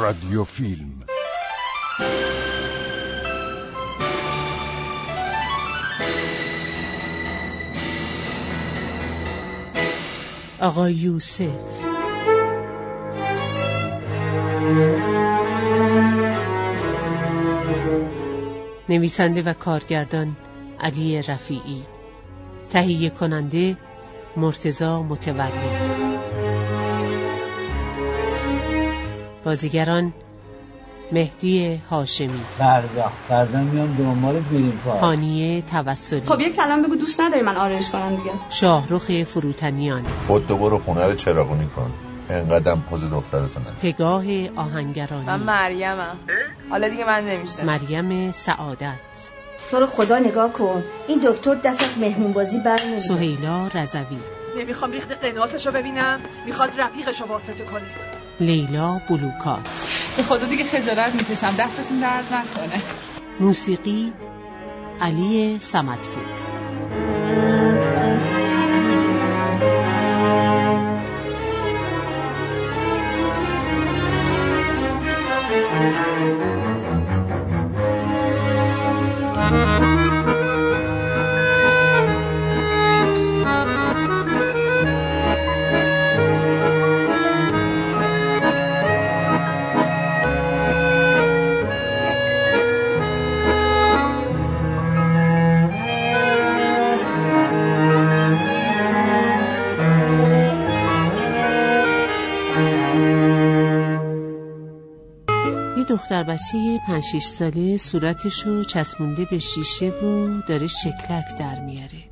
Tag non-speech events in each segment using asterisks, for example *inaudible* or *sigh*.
رادیو فیلم آقا یوسف. نویسنده و کارگردان علی رفیعی. تهیه کننده مرتزا متولی بازیگران مهدی هاشمی. فردا. فردا میام دنبال بریم پا هانیه توسلی. خب یه کلام بگو دوست نداری من آرایش کنم دیگه. شاهرخ فروتنیان. خود دو برو خونه رو چراغونی کن. انقدرم پوز دخترتونه. پگاه من آهنگرانی مریمم حالا دیگه من نمیشنم مریم سعادت. تو رو خدا نگاه کن. این دکتر دست از مهمون بازی بر سهیلا رضوی. نمی‌خوام ریخت قناتش رو ببینم. می‌خواد رفیقش رو واسطه کنه. لیلا بلوکات. به خدا دیگه خجالت می‌کشم دستتون درد نکنه. موسیقی علی سمتپور. دختر بچه پنج ساله صورتشو چسبونده به شیشه و داره شکلک در میاره.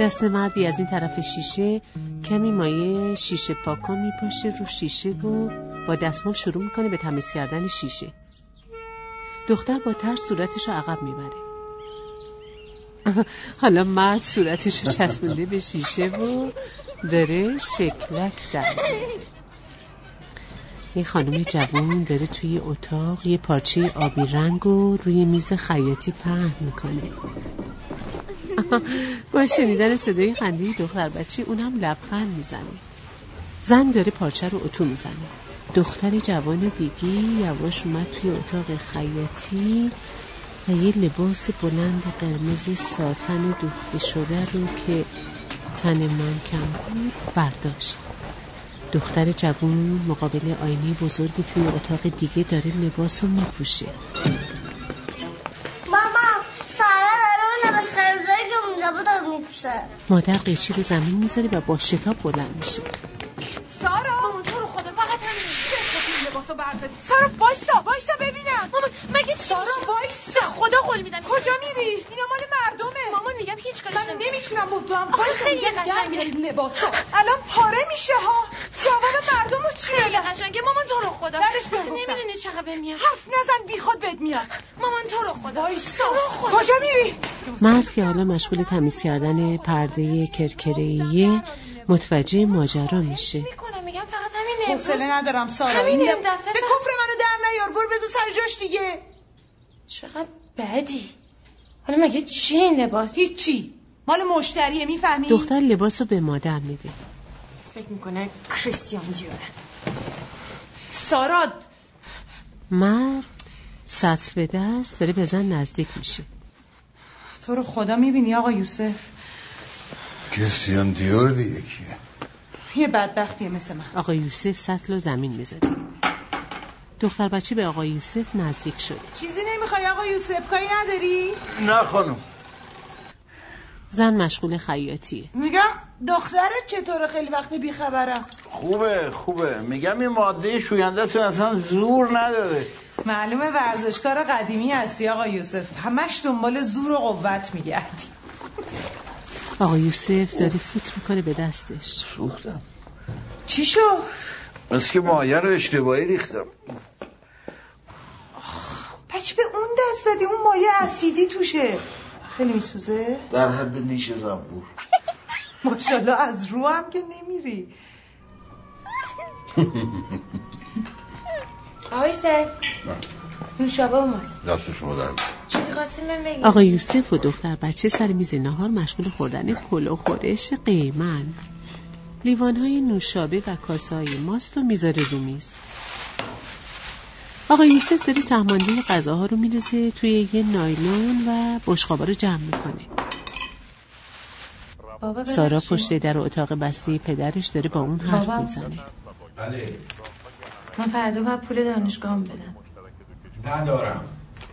دست مردی از این طرف شیشه کمی مایه شیشه پاکن میپاشه رو شیشه و با دستمال شروع می‌کنه به تمیز کردن شیشه. دختر با ترس صورتشو عقب می‌بره. *laughs* حالا مرد صورتشو چسبونده به شیشه و داره شکلک در میاره یه خانم جوون داره توی اتاق یه پارچه آبی رنگ و روی میز خیاطی پهن می‌کنه. *laughs* با شنیدن صدای خنده دختر بچه اونم لبخند می‌زنه. زن داره پارچه رو اتو می‌زنه. دختر جوان دیگه یواش اومد توی اتاق خیاطی و یه لباس بلند قرمز ساتن دوخته شده رو که تن من کم بود برداشت. دختر جوون مقابل آینه بزرگی توی اتاق دیگه داره لباس رو میپوشه. ماما سارا داره اون لباس قرمزایی که اونجا بود رو میپوشه. مادر قیچی رو زمین می‌ذاره و با شتاب بلند میشه. سارا! مامان تو رو خدا فقط همین. لباسو برداری؟ سارا وایسا وایسا ببینم. مامان مگه چی؟ سارا؟ وایسا. خدا قول میدم. کجا میری؟ اینا مال مردمه. مامان میگم هیچ کارش من نمی‌کنم. نمی‌تونم مدام آخه خیلی قشنگه. این لباسو الان پاره میشه ها. جواب مردم رو چی خیلی قشنگه. مامان تو رو خدا. درش. نمی‌دونی چقدر به میاد. حرف نزن بی خود بد میاد. مامان تو رو خدا. وایسا. کجا میری؟ مرد که حالا مشغول تمیز کردن پرده کرکرهیه متوجه ماجرا میشه. می‌کنم. میگم فقط همین حوصله ندارم سارا. همین این دفعه به کفر منو در نیار. برو بذار سر جاش دیگه. چقدر بدی. حالا مگه چی این لباس؟ هیچی. مال مشتریه می‌فهمی؟ دختر لباس رو به مادر میده. فکر می‌کنه کریستیان دیوره سارا مرد سطل به دست داره به زن نزدیک میشه. تو رو خدا می‌بینی آقا یوسف. کریستیان دیور دیگه کیه؟ یه بدبختیه مثل من. آقا یوسف سطل رو زمین می‌ذاره دختر بچه به آقا یوسف نزدیک شد. چیزی نمی‌خوای آقا یوسف کاری نداری؟ نه خانم. زن مشغول خیاطیه. نگاه دخترت چطوره؟ خیلی وقت بیخبرم خوبه خوبه. میگم این ماده شوینده تو اصلا زور نداره. معلومه ورزشکار قدیمی هستی آقا یوسف. همش دنبال زور و قوت میگردی. آقا یوسف داره فوت می‌کنه به دستش. سوختم چی شد؟ مثل که مایه رو اشتباهی ریختم. پچ به اون دست دادی اون مایه اسیدی توشه. خیلی میسوزه؟ در حد نیش زنبور. *laughs* ماشاءالله از رو هم که نمیری. *laughs* آقای سر. نوشابه اومد دست شما در چیزی خواستیم من بگیم آقا یوسف و دختر بچه سر میز نهار مشغول خوردن پلو خورش قیمن. لیوانهای نوشابه و کاسه های ماست و می‌ذاره رو میز. آقا یوسف داره تهمانده غذاها رو میریزه توی یه نایلون و بشقابا رو جمع می‌کنه. سارا. پشت در اتاق بسته پدرش داره با اون حرف بابا. می‌زنه. بله. من فردا باید پول دانشگاه بدم. ندارم.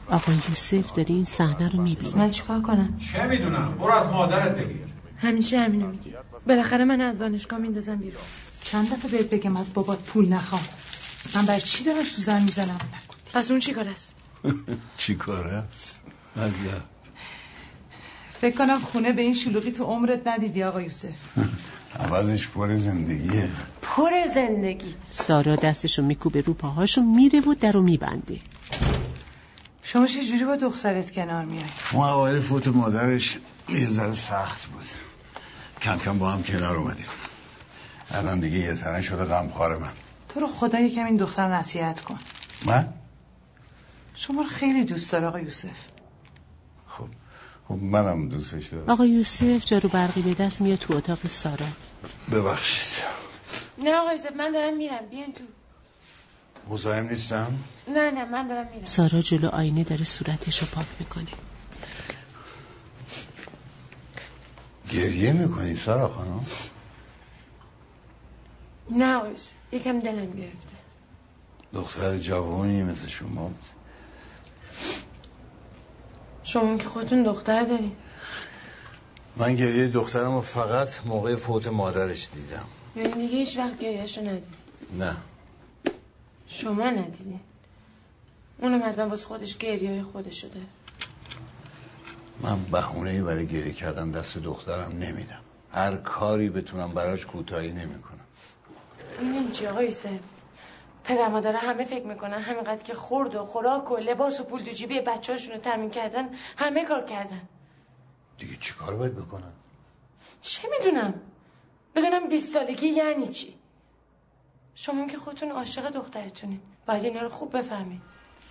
آقا یوسف داره این صحنه رو می‌بینه من چیکار کنم؟ چه می‌دونم؟ برو از مادرت بگیر. همیشه همینو میگی بالاخره من از دانشگاه میندازم بیرون. چند دفعه بهت بگم از بابات پول نخوام. من بر چی دارم سوزن می‌زنم؟ پس اون چی کار است؟ *laughs* چی کاره است؟ عجب. فکر کنم خونه به این شلوغی تو عمرت ندیدی آقا یوسف. *laughs* عوضش پر زندگیه. پر زندگی. سارا دستشو میکوبه رو پاهاشو میره و درو میبنده. شما چه جوری با دخترت کنار میای؟ اون اوایل فوت مادرش یه ذره سخت بود. کم کم با هم کنار اومدیم. الان دیگه یه تنه شده غمخوار من. تو رو خدا یکم این دختر رو نصیحت کن. من؟ شما رو خیلی دوست داره آقا یوسف. خب منم دوستش دارم. آقا یوسف جارو برقی به دست میاد تو اتاق سارا. ببخشید. نه آقا یوسف من دارم میرم. بیان تو. مزاحم نیستم؟ نه نه من دارم میرم. سارا جلو آینه داره صورتشو پاک می‌کنه. گریه می‌کنی سارا خانم؟ نه یوسف یکم دلم گرفته. دختر جوانی مثل شما. شما که خودتون دختر داری من گریه دخترم رو فقط موقع فوت مادرش دیدم. یعنی دیگه هیچ وقت گریهشو ندید نه. شما ندیدی اونم حتما واسه خودش گریه های خودشو داره. من بهونه ای برای گریه کردن دست دخترم نمیدم. هر کاری بتونم براش کوتاهی نمی‌کنم. این چی آقا یوسف پدر مادر همه فکر می‌کنن همینقدر که خورد و خوراک و لباس و پول دو جیبی بچه هاشون رو تمین کردن همه کار کردن. دیگه چیکار باید بکنن؟ چه می‌دونم؟ بدونم 20 سالگی یعنی چی؟ شما که خودتون عاشق دخترتونین. باید اینا رو خوب بفهمین.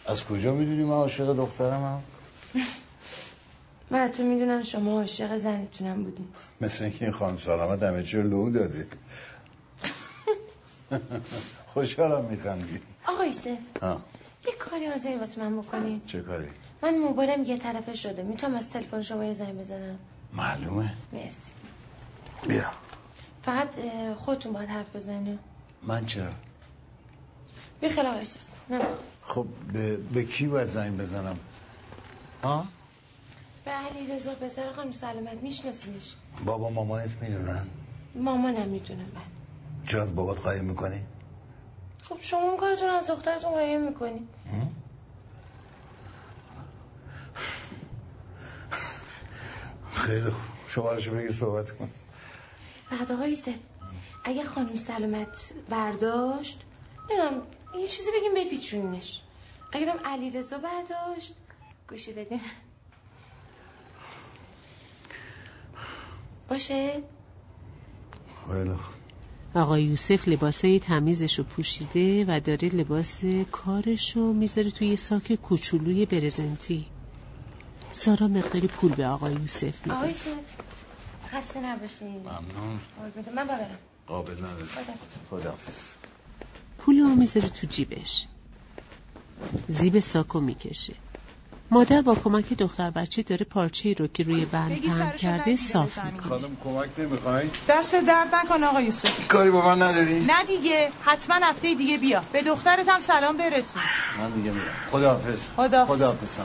از کجا می‌دونی من عاشق دخترمم؟ *laughs* من حتی می‌دونم شما عاشق زنتونم بودین. مثل اینکه این خانم سلامت همه چی رو لو داده. خوشحالم میخندی. آقا یوسف ها یه کاری حاضری واسه من بکنین. چه کاری؟ من موبایلم یه طرفه شده. می‌تونم از تلفن شما یه زنگ بزنم؟ معلومه. مرسی. بیا. فقط خودتون باید حرف بزنین. من چرا؟ بی خیال آقا یوسف. نمی‌خوام خب به, به کی باید زنگ بزنم؟ ها به علی رضا پسر خانم سلامت میشناسینش بابا مامانت می‌دونن. مامانم می‌دونم من چرا از بابات قایم می‌کنی؟ خب شما اون کارتون از دخترتون قایم می‌کنی. خیلی خوب. شمارشو بگیر صحبت کن. بعد آقا یوسف اگه خانم سلامت برداشت نمی‌دونم یه چیزی بگیم بپیچونینش اگرم علی رضا برداشت گوشی بدین. باشه؟ خیلی خوب. آقا یوسف لباسای تمیزشو پوشیده و داره لباس کارشو می‌ذاره توی ساک کوچولوی برزنتی. سارا مقداری پول به آقا یوسف آقا میده یوسف خسته نباشین. ممنون. من ببرم قابل نداره. خدا. خداحافظ. پولو می‌ذاره تو جیبش. زیب ساکو می‌کشه. مادر با کمک دختر بچه داره پارچه رو که روی بند پهن کرده صاف. می‌کنه. خانم کمک نمی‌خوای؟ دست درد نکن آقا یوسف. کاری با من نداری؟ نه دیگه حتما هفته دیگه بیا. به دخترت هم سلام برسون. من دیگه میرم. خداحافظ. خداحافظ. خداحافظ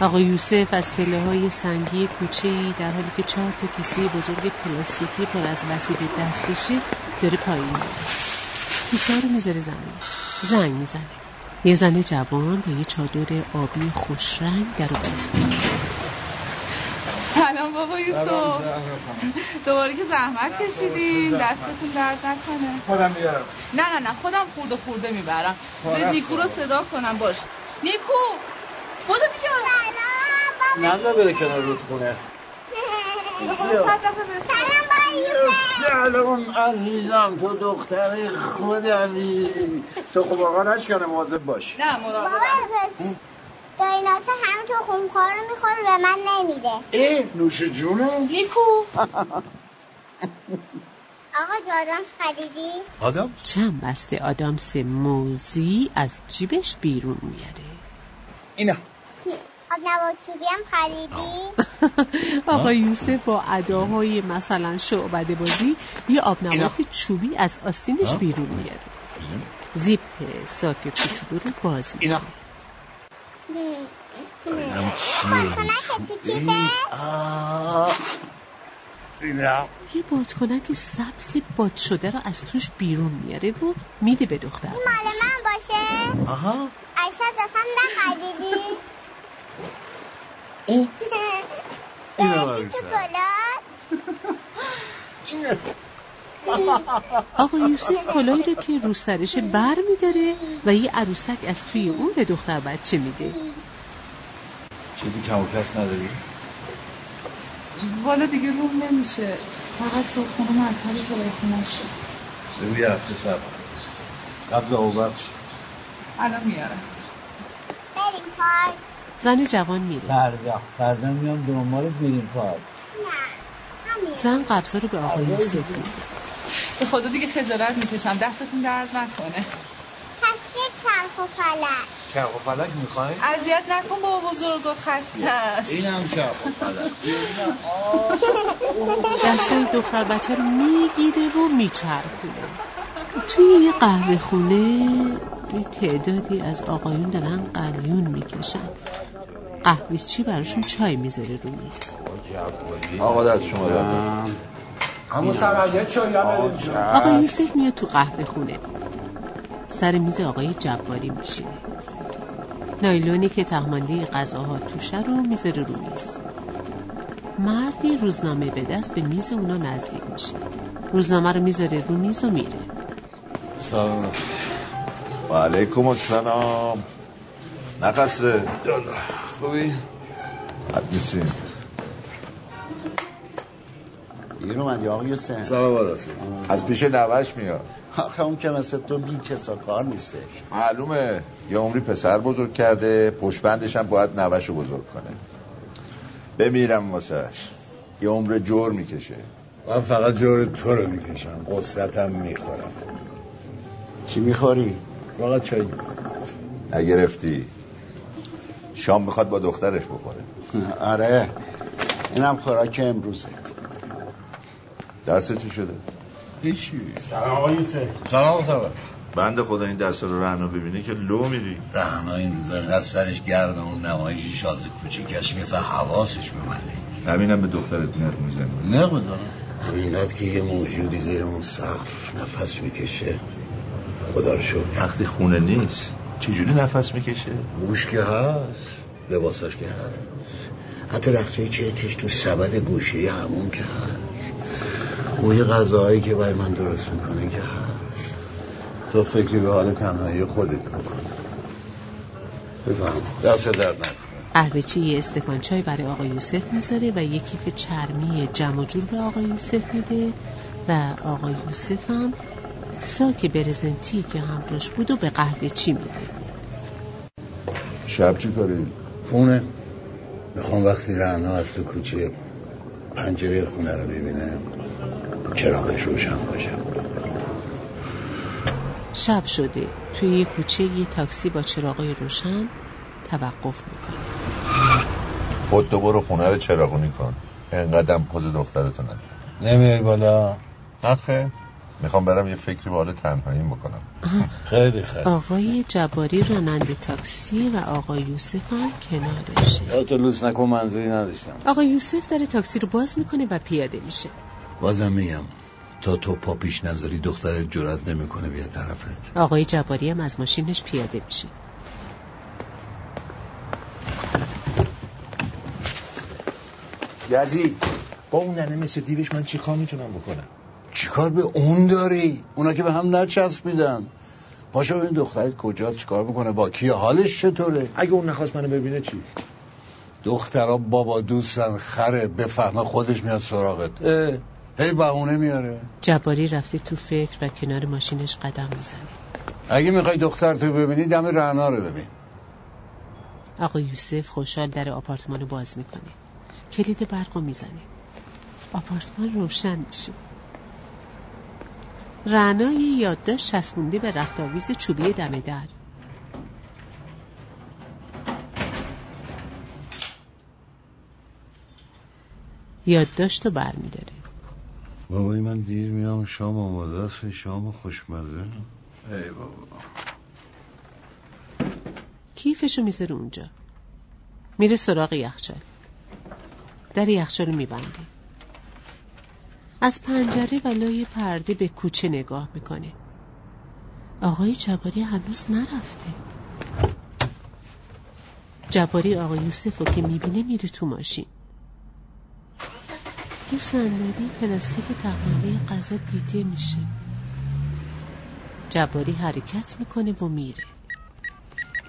آقا یوسف از پله های سنگی کوچه در حالی که چهار تا کیسه بزرگ پلاستیکی پر از وسیله دستشه داره پایین. کیسه ها رو می‌ذاره زمین. زنگ می‌زنه. یه زن جوان با یه چادر آبی خوش رنگ در رو باز. سلام بابا یوسف. دوباره که زحمت کشیدین دستتون درد نکنه. خودم میارم. نه نه نه خودم خورده خورده می‌برم. خب، به نیکو رو صدا کنم باش. نیکو بودو بیا. نظر بره کنار رودخونه. *laughs* سلام عزیزم تو دختر خودمی تو خب آقا نشکنه مواظب باش. نه مراقبم دایناسه همه تو خونخوار رو می‌خوره به من نمیده. ای نوش جونه؟ نیکو. *laughs* آقا آدامس خریدی؟ آدم؟ چند بسته آدامس موزی از جیبش بیرون میاره. اینا. آب نبات چوبی هم خریدی؟ *laughs* آقا یوسف با اداهای مثلا شعبده بازی یه آب چوبی از آستینش بیرون میاره زیپ ساک کوچولو رو باز می‌کنه. اینم بادکنک تو کیفه؟ اینا یه بادکنک سبز باد شده رو از توش بیرون میاره و میده به دختر. این مال من باشه؟ آها. ارشد دستم نخریدی؟ این اینو؟ آقا یوسف کلاهی رو که رو سرش بر میداره و یه عروسک از توی اون به دختر بچه میده. چیزی کم و کس نداری؟ والا دیگه روم نمیشه. فقط صبحونه مرتبه که خونش شد. بگو یه هفته سب قبل آب بخش. الان میارم. بریم پارک. زن جوان میره. فردا. فردا میام دنبالت بریم پارک. زن قبضا رو به آقا یوسف به خدا دیگه خجالت می‌کشم. دستتون درد نکنه. پس یه چرخ و فلک. چرخ و فلک می‌خواین؟ اذیت نکن بابا بزرگ و خسته است. اینم چرخ و فلک. دستای دختر بچه رو می‌گیره و میچرخونه. توی یه قهوه خونه یه تعدادی از آقایون دارن قلیون می‌کشن. قهوه چی براشون چای می‌ذاره رو میز؟ آقا دست شما دارم همون سمجه چایی آقا یوسف میاد تو قهوه خونه. سر میز آقای جباری میشینه. نایلونی که تهمانده غذاها توشه رو می‌ذاره رو میز. مردی روزنامه به دست به میز اونا نزدیک میشه. روزنامه رو می‌ذاره رو میز و میره. سلام. و علیکم السلام. نخسته خوبی؟ حد نیستیم دیر اومدی آقا یوسف سلام علیکم از پیش نوش میاد. آخه اون که مثل تو بی کسا کار نیستش معلومه یه عمری پسر بزرگ کرده پشبندش هم باید نوش رو بزرگ کنه. بمیرم واسهش. یه عمر جور می‌کشه. من فقط جور تو رو می‌کشم. قصتم می‌خورم. چی می‌خوری؟ فقط چای نگرفتی. شام می‌خواد با دخترش بخوره. آره. اینم خوراک امروزت دست چی شده؟ هیچی. سلام آقا یوسف. سلام سلام. بند خدا این دست رو رهنا ببینی که لو میری. رهنا این روزا اینقدر سرش گرمه اون نمایشی شازه کوچیکش مثل حواسش به منه همینم به دخترت نق می‌زنی. نه بذارم همینقدر که یه موجودی زیر اون سقف نفس می‌کشه. خدا رو شکر. وقتی خونه نیست چجوری نفس می‌کشه؟ گوش که هست لباساش که هست. حتی رخته چکش تو سبد گوشی همون که هست. بوی غذاهایی که برای من درست می‌کنه که هست. تو فکری به حال تنهایی خودت بکن. بفهم. دست درد نکن قهوه‌چی یه استکان چای برای آقا یوسف می‌ذاره و یه کیف چرمی جمع جور به آقا یوسف میده و آقا یوسف هم ساک برزنتی که همراش بود و به قهوه چی میده؟ شب چی کاری؟ خونه. می‌خوام وقتی رعنا از تو کوچه پنجره خونه رو ببینه چراغش روشن باشه. شب شده. توی یه کوچه یه تاکسی با چراغای روشن توقف می‌کنه خودتو برو خونه رو چراغونی کن. انقدرم پوز دخترتو نده نمیای بالا؟ آخه می‌خوام برم یه فکری به حال تنهاییم بکنم. *laughs* خیلی خیلی. آقای جباری راننده تاکسی و آقای یوسف هم کنارشه تو لوس نکن منظوری نداشتم. آقا یوسف داره تاکسی رو باز می‌کنه و پیاده میشه. بازم میگم تا تو پا پیش نذاری دخترت جرات نمی‌کنه بیا طرفت. آقای جباری هم از ماشینش پیاده میشه. یزید با اون ننه مثل دیوش من چی کار می‌تونم بکنم؟ چیکار به اون داری؟ اونا که به هم نچسبیدن. پاشو ببین دخترت کجاست چیکار می‌کنه؟ با کی حالش چطوره؟ اگه اون نخواست منو ببینه چی؟ دخترا بابا دوستن خره بفهمه خودش میاد سراغت. اه، هی بهونه میاره. جباری رفته تو فکر و کنار ماشینش قدم می‌زنه اگه می‌خوای دخترتو ببینی دم رعنا رو ببین. آقا یوسف خوشحال در آپارتمان رو باز می‌کنه. کلید برق رو می‌زنه. آپارتمان روشن میشه. رعنای یادداشت چسبونده به رختاویز چوبی دم در. یادداشت رو برمیداره. بابای من دیر میام شام آماده است. شام خوشمزه. ای بابا. کیفشو می‌ذاره اونجا. میره سراغ یخچال. در یخچال میبنده از پنجره و لای پرده به کوچه نگاه می‌کنه. آقای جباری هنوز نرفته. جباری آقای یوسف که می‌بینه میره تو ماشین. رو صندلی پلاستیک تقمانده غذا دیده میشه. جباری حرکت می‌کنه و میره.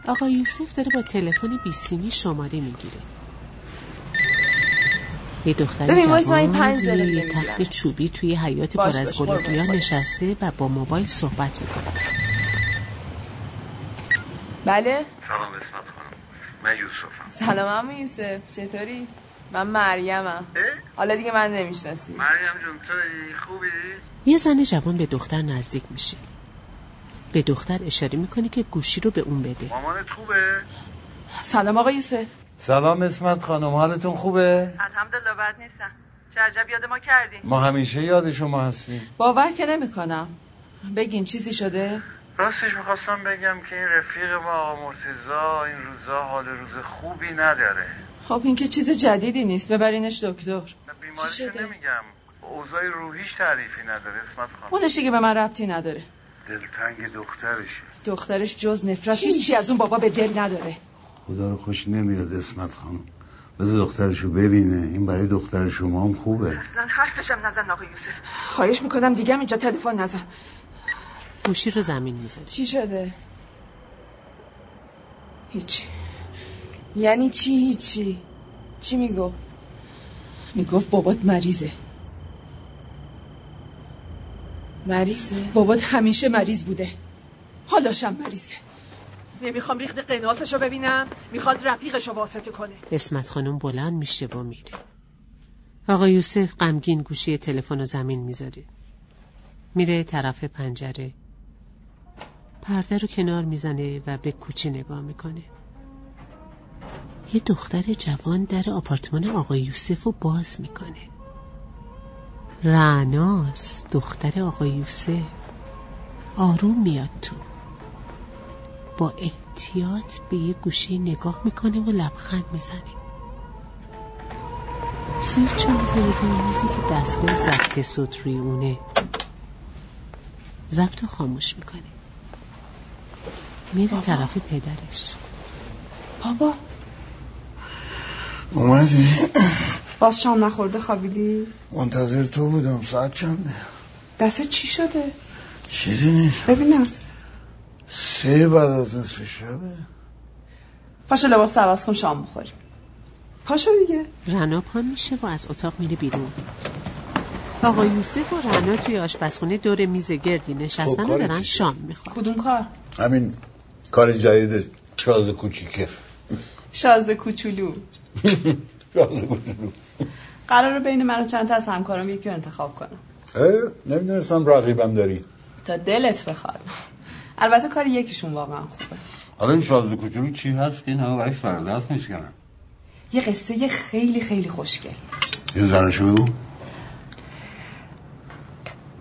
آقا یوسف داره با تلفن بیسیمی شماره می‌گیره. یه دختر جوان. تخت چوبی توی حیات پر از باش. نشسته و با موبایل صحبت می‌کنه. بله؟ سلام اسمت خانم. من یوسفم. سلام عمو یوسف. چطوری؟ من مریمم حالا دیگه من نمی‌شناسی. مریم جون توی خوبی؟ یه زن جوان به دختر نزدیک میشه. به دختر اشاره می‌کنه که گوشی رو به اون بده. مامانت خوبه؟ سلام آقا یوسف. سلام اسمت خانم حالتون خوبه؟ الحمدلله بد نیستم. چه عجب یاد ما کردی ما همیشه یاد شما هستیم. باور که نمی‌کنم. بگین چیزی شده؟ راستش می‌خواستم بگم که این رفیق ما آقا مرتزا این روزا حال روز خوبی نداره. خب این که چیز جدیدی نیست. ببرینش دکتر. بیماریشو نمیگم. اوضاع روحیش تعریفی نداره اسمت خانم. اونش دیگه به من ربطی نداره. دلتنگ دخترشه. دخترش جز نفرت هیچی از اون بابا به دل نداره. خدا رو خوش نمیاد اسمت خانم. بذار دخترشو ببینه. این برای دختر شما هم خوبه. اصلا حرفشم نزن آقا یوسف. خواهش می‌کنم دیگه هم اینجا تلفن نزن. گوشی رو زمین می‌ذاره چی شده؟ هیچی. یعنی چی هیچی؟ چی می‌گفت؟ می‌گفت بابات مریضه. مریضه؟ بابات همیشه مریض بوده. حالاشم مریضه. نمی‌خوام ریخت قناتش رو ببینم. می‌خواد رفیقش رو واسطه کنه. اسمت خانم بلند میشه و میره. آقا یوسف غمگین گوشی تلفن رو زمین می‌ذاره. میره طرف پنجره. پرده رو کنار می‌زنه و به کوچه نگاه می‌کنه. یه دختر جوان در آپارتمان آقا یوسف رو باز می‌کنه. رعناس دختر آقا یوسف. آروم میاد تو. با احتیاط به یه گوشه نگاه می‌کنه و لبخند می‌زنه. سویچ رو می‌زنه روی میزی که دستگاه ضبط صوت روی اونه. ضبط رو خاموش می‌کنه. میره طرف پدرش. بابا. اومدی؟ باز شام نخورده خوابیدی؟ منتظر تو بودم. ساعت چنده؟ دست چی شده؟ چیزی نیست ببینم. سه بعد از نصف شبه؟ پاشو لباس عوض کن شام بخوریم. پاشو دیگه. رنا پا میشه و از اتاق میره بیرون. آقا یوسف و رنا توی آشپزخونه دور میز گردی نشستن و کاری دارن چی شام می‌خورن. کدوم کار؟ همین کار جدید شاز کوچیکه. شازده کوچولو. *laughs* شاز کوچولو. قراره بین من و چند تا از همکارام یکی رو انتخاب کنم. نمی‌دونستم رقیبم داری. تا دلت بخواد. البته کار یکیشون واقعا خوبه. حالا این شاز کوچولو چی هست که این همه برای سردست میشکنن یه قصه خیلی خیلی خوشگل یه زنشو بگو.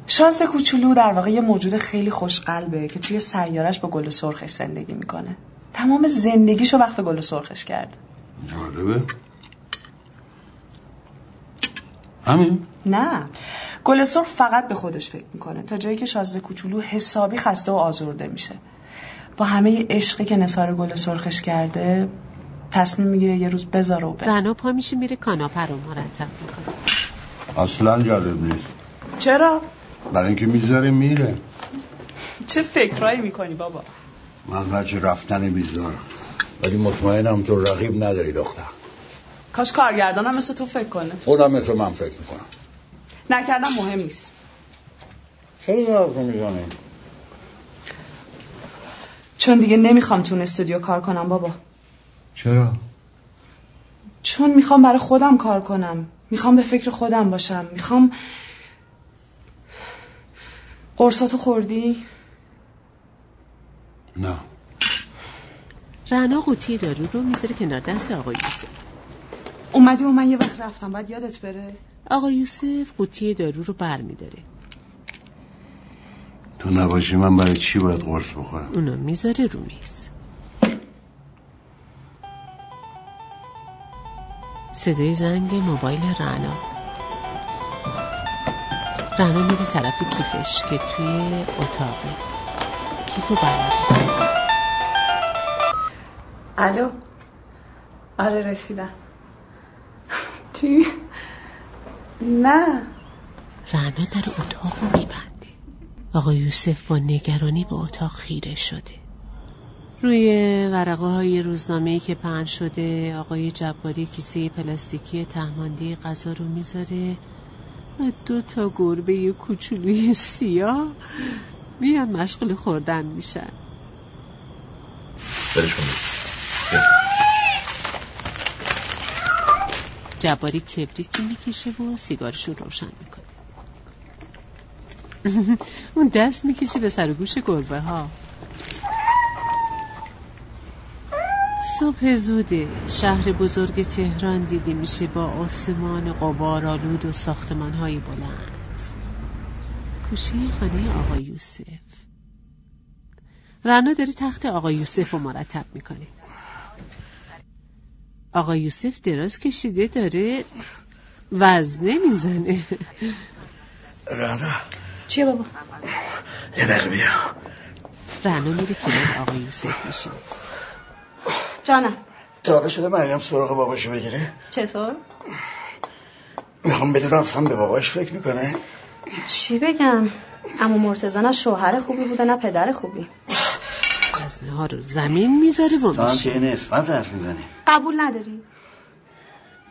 شازده کوچولو در واقع یه موجود خیلی خوشقلبه که توی سیارش با گل سرخش زندگی می‌کنه. تمام زندگیشو وقف گل سرخش کرده جالبه. همین؟ نه. گل سرخ فقط به خودش فکر می‌کنه تا جایی که شازده کوچولو حسابی خسته و آزرده میشه. با همه عشقی که نثار گل سرخش کرده تصمیم می‌گیره یه روز بذاره و بره. رنا پا میشه میره کاناپه رو مرتب می‌کنه. اصلا جالب نیست. چرا؟ برای اینکه می‌ذاره میره. چه فکرایی می‌کنی بابا؟ من هرچی رفتن بیزارم. ولی مطمئنم تو رقیب نداری دختر. کاش کارگردانم مثل تو فکر کنه. خودم مثل من فکر می‌کنم. نکردم مهم نیست. چرا این حرف می‌زنی؟ چون دیگه نمی‌خوام تو اون استودیو کار کنم بابا. چرا؟ چون می‌خوام برای خودم کار کنم. می‌خوام به فکر خودم باشم. می‌خوام قرصاتو خوردی؟ نه. رعنا قوطی دارو رو می‌ذاره کنار دست آقای یوسف اومدی و من یه وقت رفتم. باید یادت بره؟ آقای یوسف قوطی دارو رو بر میداره تو نباشی من برای چی باید قرص بخورم؟ اونو می‌ذاره رو میز. صدای زنگ موبایل رعنا. رعنا میره طرف کیفش که توی اتاقه کیفو برمیداره. الو؟ آره رسیدم. چی؟ نه. رعنا در اتاق رو میبنده. آقای یوسف با نگرانی به اتاق خیره شده. روی ورقه های روزنامه که پهن شده آقای جباری کیسه پلاستیکی تهماندی غذا رو می‌ذاره و دو تا گربه کوچولوی سیاه میان مشغول خوردن میشن. برش کنید جباری کبریتی می‌کشه و سیگارش رو روشن می‌کنه. *laughs* اون دست می‌کشه به سر گوش گربه ها صبح زوده شهر بزرگ تهران دیده میشه با آسمان قبارالود و ساختمان های بلند. کوچه خانه آقای یوسف. رنا داره تخت آقای یوسف رو مرتب می‌کنه. آقای یوسف دراز کشیده داره وزنه می‌زنه رانا. چیه بابا؟ یه دقیقه بیا. رنا میره کنار آقای یوسف میشه. جانم تا شده مریم سراغ باباشو بگیره. چطور؟ می‌خوام بدونم اصلا به باباش فکر می‌کنه. چی بگم؟ اما مرتزا نه شوهر خوبی بوده نه پدر خوبی. وزنه ها رو زمین می‌ذاره و تو هم میشه. که نسبت حرف می‌زنی قبول نداری؟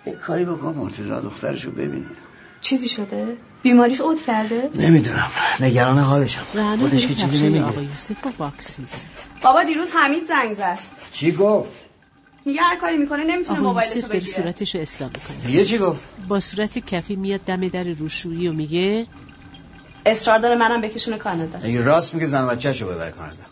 یه کاری بکن مرتضا دخترشو ببینه. چیزی شده؟ بیماریش اوت کرده؟ نمی‌دونم. نگران حالشم. خودش که چیزی نمیگه. آقای یوسف رو باکس می‌زنه. بابا دیروز حمید زنگ زد. چی گفت؟ میگه هر کاری می‌کنه نمی‌تونه داره بگیره. صورتش رو اصلاح می‌کنه. دیگه چی گفت؟ با صورت کفی میاد دم در روشویی و میگه اصرار داره منم بکشونه کانادا. اگه راست میگه زن بچه‌شو ببر کانادا.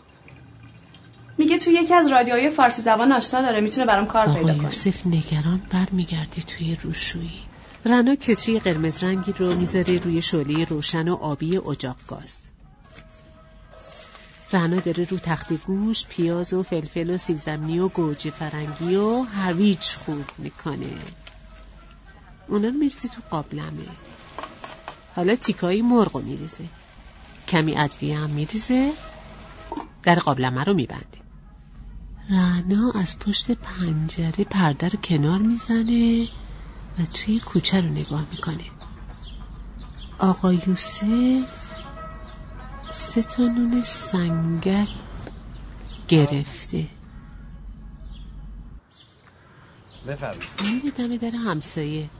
میگه تو یکی از رادیوهای فارسی زبان آشنا داره می‌تونه برام کار پیدا کنه. یوسف نگران برمیگرده توی روشویی. رنا کتری قرمز رنگی رو می‌ذاره روی شعله روشن و آبی اجاق گاز. رنا داره رو تخت گوش پیاز و فلفل و سیب زمینی و گوجه فرنگی و هویج خورد می‌کنه. اونا رو می‌رسی تو قابلمه. حالا تیکایی مرغ رو میریزه. کمی ادویه هم میریزه. در قابلمه رو میبنده. رنا از پشت پنجره پرده رو کنار می‌زنه و توی کوچه رو نگاه می‌کنه. آقا یوسف سه تا نون سنگک گرفته. بفرمایید. میره دم در همسایه.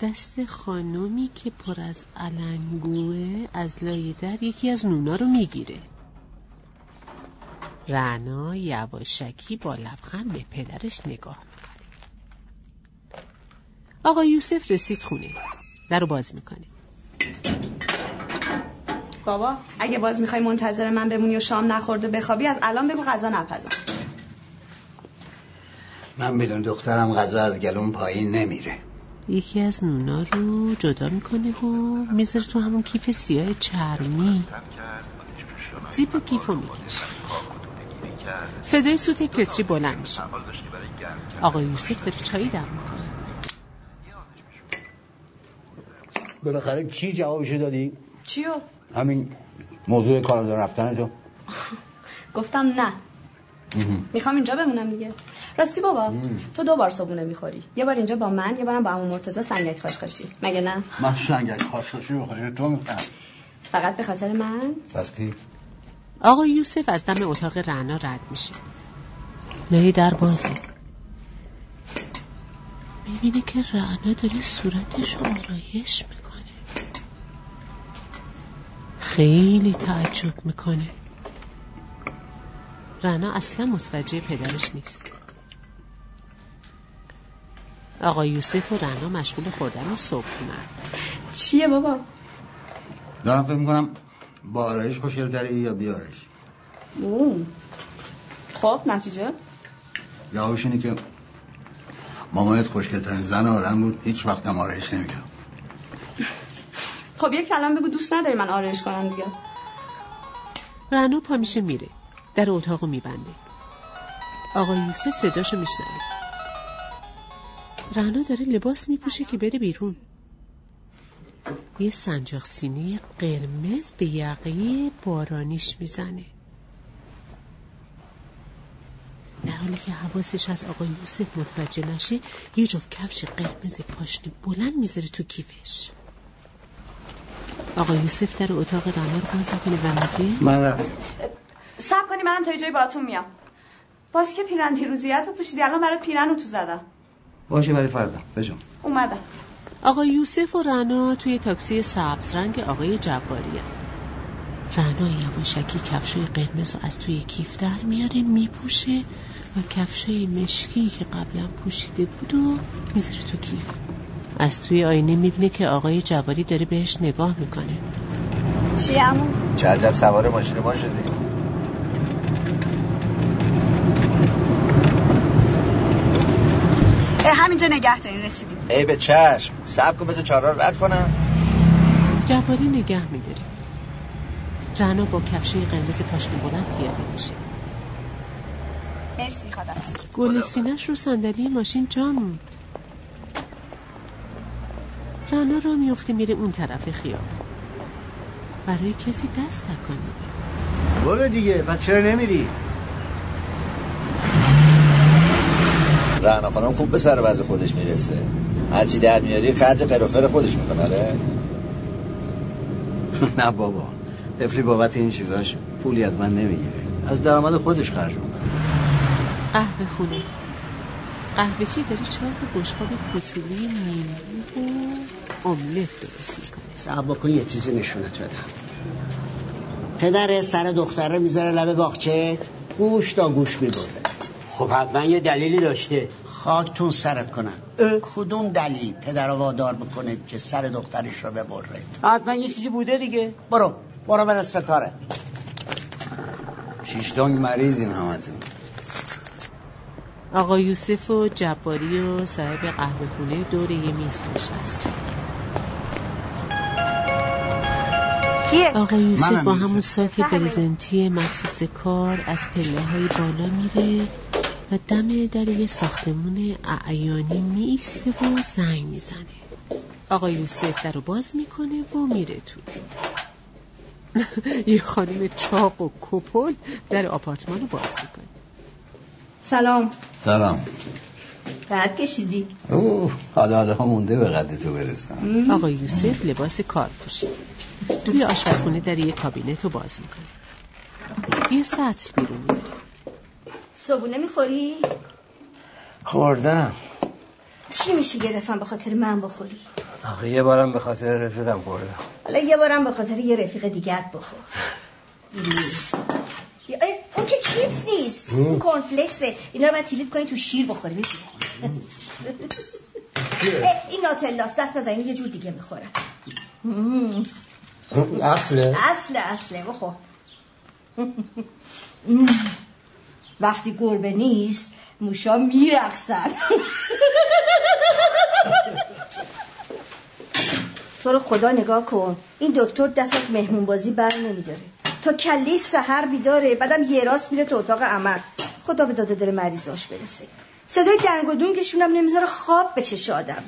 دست خانومی که پر از علنگوه از لای در یکی از نونا رو می‌گیره. رعنا یواشکی با لبخند به پدرش نگاه می‌کنه. آقا یوسف رسید خونه. در رو باز می‌کنه. بابا اگه باز می‌خوای منتظر من بمونی و شام نخورده بخوابی از الان بگو غذا نپزم. من بدون دخترم غذا از گلوم پایین نمیره. یکی از نونا رو جدا می‌کنه و می‌ذاره تو همون کیف سیاه چرمی. زیپ کیف رو می‌کشه. صدای سوت کتری بلند میشه. آقا یوسف داره چایی دم می‌کنه بالاخره چی جوابشو دادی؟ چیو؟ همین موضوع کانادا رفتن تو. گفتم نه. می‌خوام اینجا بمونم دیگه. راستی بابا تو دو بار صبونه می‌خوری. یه بار اینجا با من یه بارم با عمو مرتضی سنگک خاشخاشی. مگه نه؟ من سنگک خاشخاشی بخوری تو می‌خوام فقط به خاطر من؟ پس کی؟ آقا یوسف از دم اتاق رعنا رد میشه. لای در بازه. می‌بینه که رعنا داره صورتش رو آرایش می‌کنه. خیلی تعجب می‌کنه. رعنا اصلا متوجه پدرش نیست. آقا یوسف و رعنا مشغول خوردن صبحونه چیه بابا؟ دارم فکر می‌کنم با آرایش خوشگلتری یا بیارش اوه. خب نتیجه؟ جوابش اینه که مامانت خوشگلترین زن عالم بود هیچ وقت هم آرایش نمی‌کرد. خب یک کلام بگو دوست نداری من آرایش کنم دیگه. رنا پا میشه میره در اتاقو میبنده. آقای یوسف صداشو میشنوه. رنا داره لباس میپوشه که بره بیرون. یه سنجاق سینی قرمز به یقه بارانیش می‌زنه. در حالی که حواسش از آقای یوسف متوجه نشه یه جفت کفش قرمز پاشنه بلند می‌ذاره تو کیفش. آقای یوسف در اتاق رنا رو باز می‌کنه و میگه من رفت سب کنی منم تا یه جایی باهاتون میام. باز که پیرن دیروزیت رو پوشیدی الان برای پیرن رو تو زدم. باشه برای فردا. بجام اومدم. آقای یوسف و رنا توی تاکسی سبز رنگ آقای جباری رنا یواشکی کفشای قرمز رو از توی کیف در میاره میپوشه و کفشای مشکی که قبلا پوشیده بود و می‌ذاره تو کیف. از توی آینه می‌بینه که آقای جواری داره بهش نگاه می‌کنه. چی همون؟ چه عجب سوار ماشین ما شدی. همینجا نگه دارین رسیدیم. ای به چشم. سب کن بذار چارا رو رد کنم. جواری نگه میداره رنا با کفشه قرمز پاشنه بلند پیاده میشه. مرسی خدا گل سینش رو صندلی ماشین جا موند. رنا را میفته میره اون طرف خیابون. برای کسی دست تکان میده. برو دیگه پس چرا نمیری؟ رهنا خانم خوب به سر وضع خودش می‌رسه. هرچی در میاری خرج قرافر خودش می‌کنه آره؟ *laughs* نه بابا طفلی بابت این چیزاش پولی از من نمی‌گیره. از درآمد خودش خرج می‌کنه. قهوه خونه. قهوه چی داره چهار تا بشقاب کوچولوی نیمبو و املت درست می‌کنه صبر بکن یه چیزی نشونت بدم. پدر سر دختره می‌ذاره لبه باغچه گوش تا گوش می‌بره خب حتما یه دلیلی داشته. خاکتون سرت کنن کدوم دلیل پدر وادار بکنه که سر دخترش رو ببره حتما یه چیزی بوده دیگه. برو. برو به نصف کاره. شیشتانگ مریض این همتون آقا یوسف و جباری و صاحب قهوه خونه دور یه میز نشست. آقا یوسف با همون ساک برزنتی مخصوص کار از پله های بالا میره. و دم در یه ساختمون اعیانی میسته و زنگ می‌زنه. آقا یوسف در رو باز می‌کنه و میره تو. *laughs* یه خانم چاق و کپل در آپارتمان رو باز می‌کنه. سلام. سلام. قد کشیدی؟ اوه حالا حالا مونده به قد تو برسم آقا یوسف لباس کار پوشید توی آشپزخونه در یه کابینت رو باز می‌کنه. یه سطل بیرون میاره صبونه می‌خوری؟ خوردم. چی میشه گرفتم به خاطر من بخوری؟ آخه یه بارم به خاطر رفیقم خوردم. حالا یه بارم به خاطر یه رفیق دیگت بخور. اون که چیپس نیست. اون کورنفلکسه. اینا رو باید تیلیت کنی تو شیر بخوری. این ناتلاست دست نزنی یه جور دیگه می‌خورم. اصله. اصله اصله. بخور. وقتی گربه نیست موشا میرقصن. تو رو خدا نگاه کن. این دکتر دست از مهمون بازی بر نمیداره. تا کلی سهر بیداره بعدم یه راست میره تو اتاق عمل. خدا به داده دل مریضاش برسه. صدای دنگ و دونگشونم نمی‌ذاره خواب به چش آدم.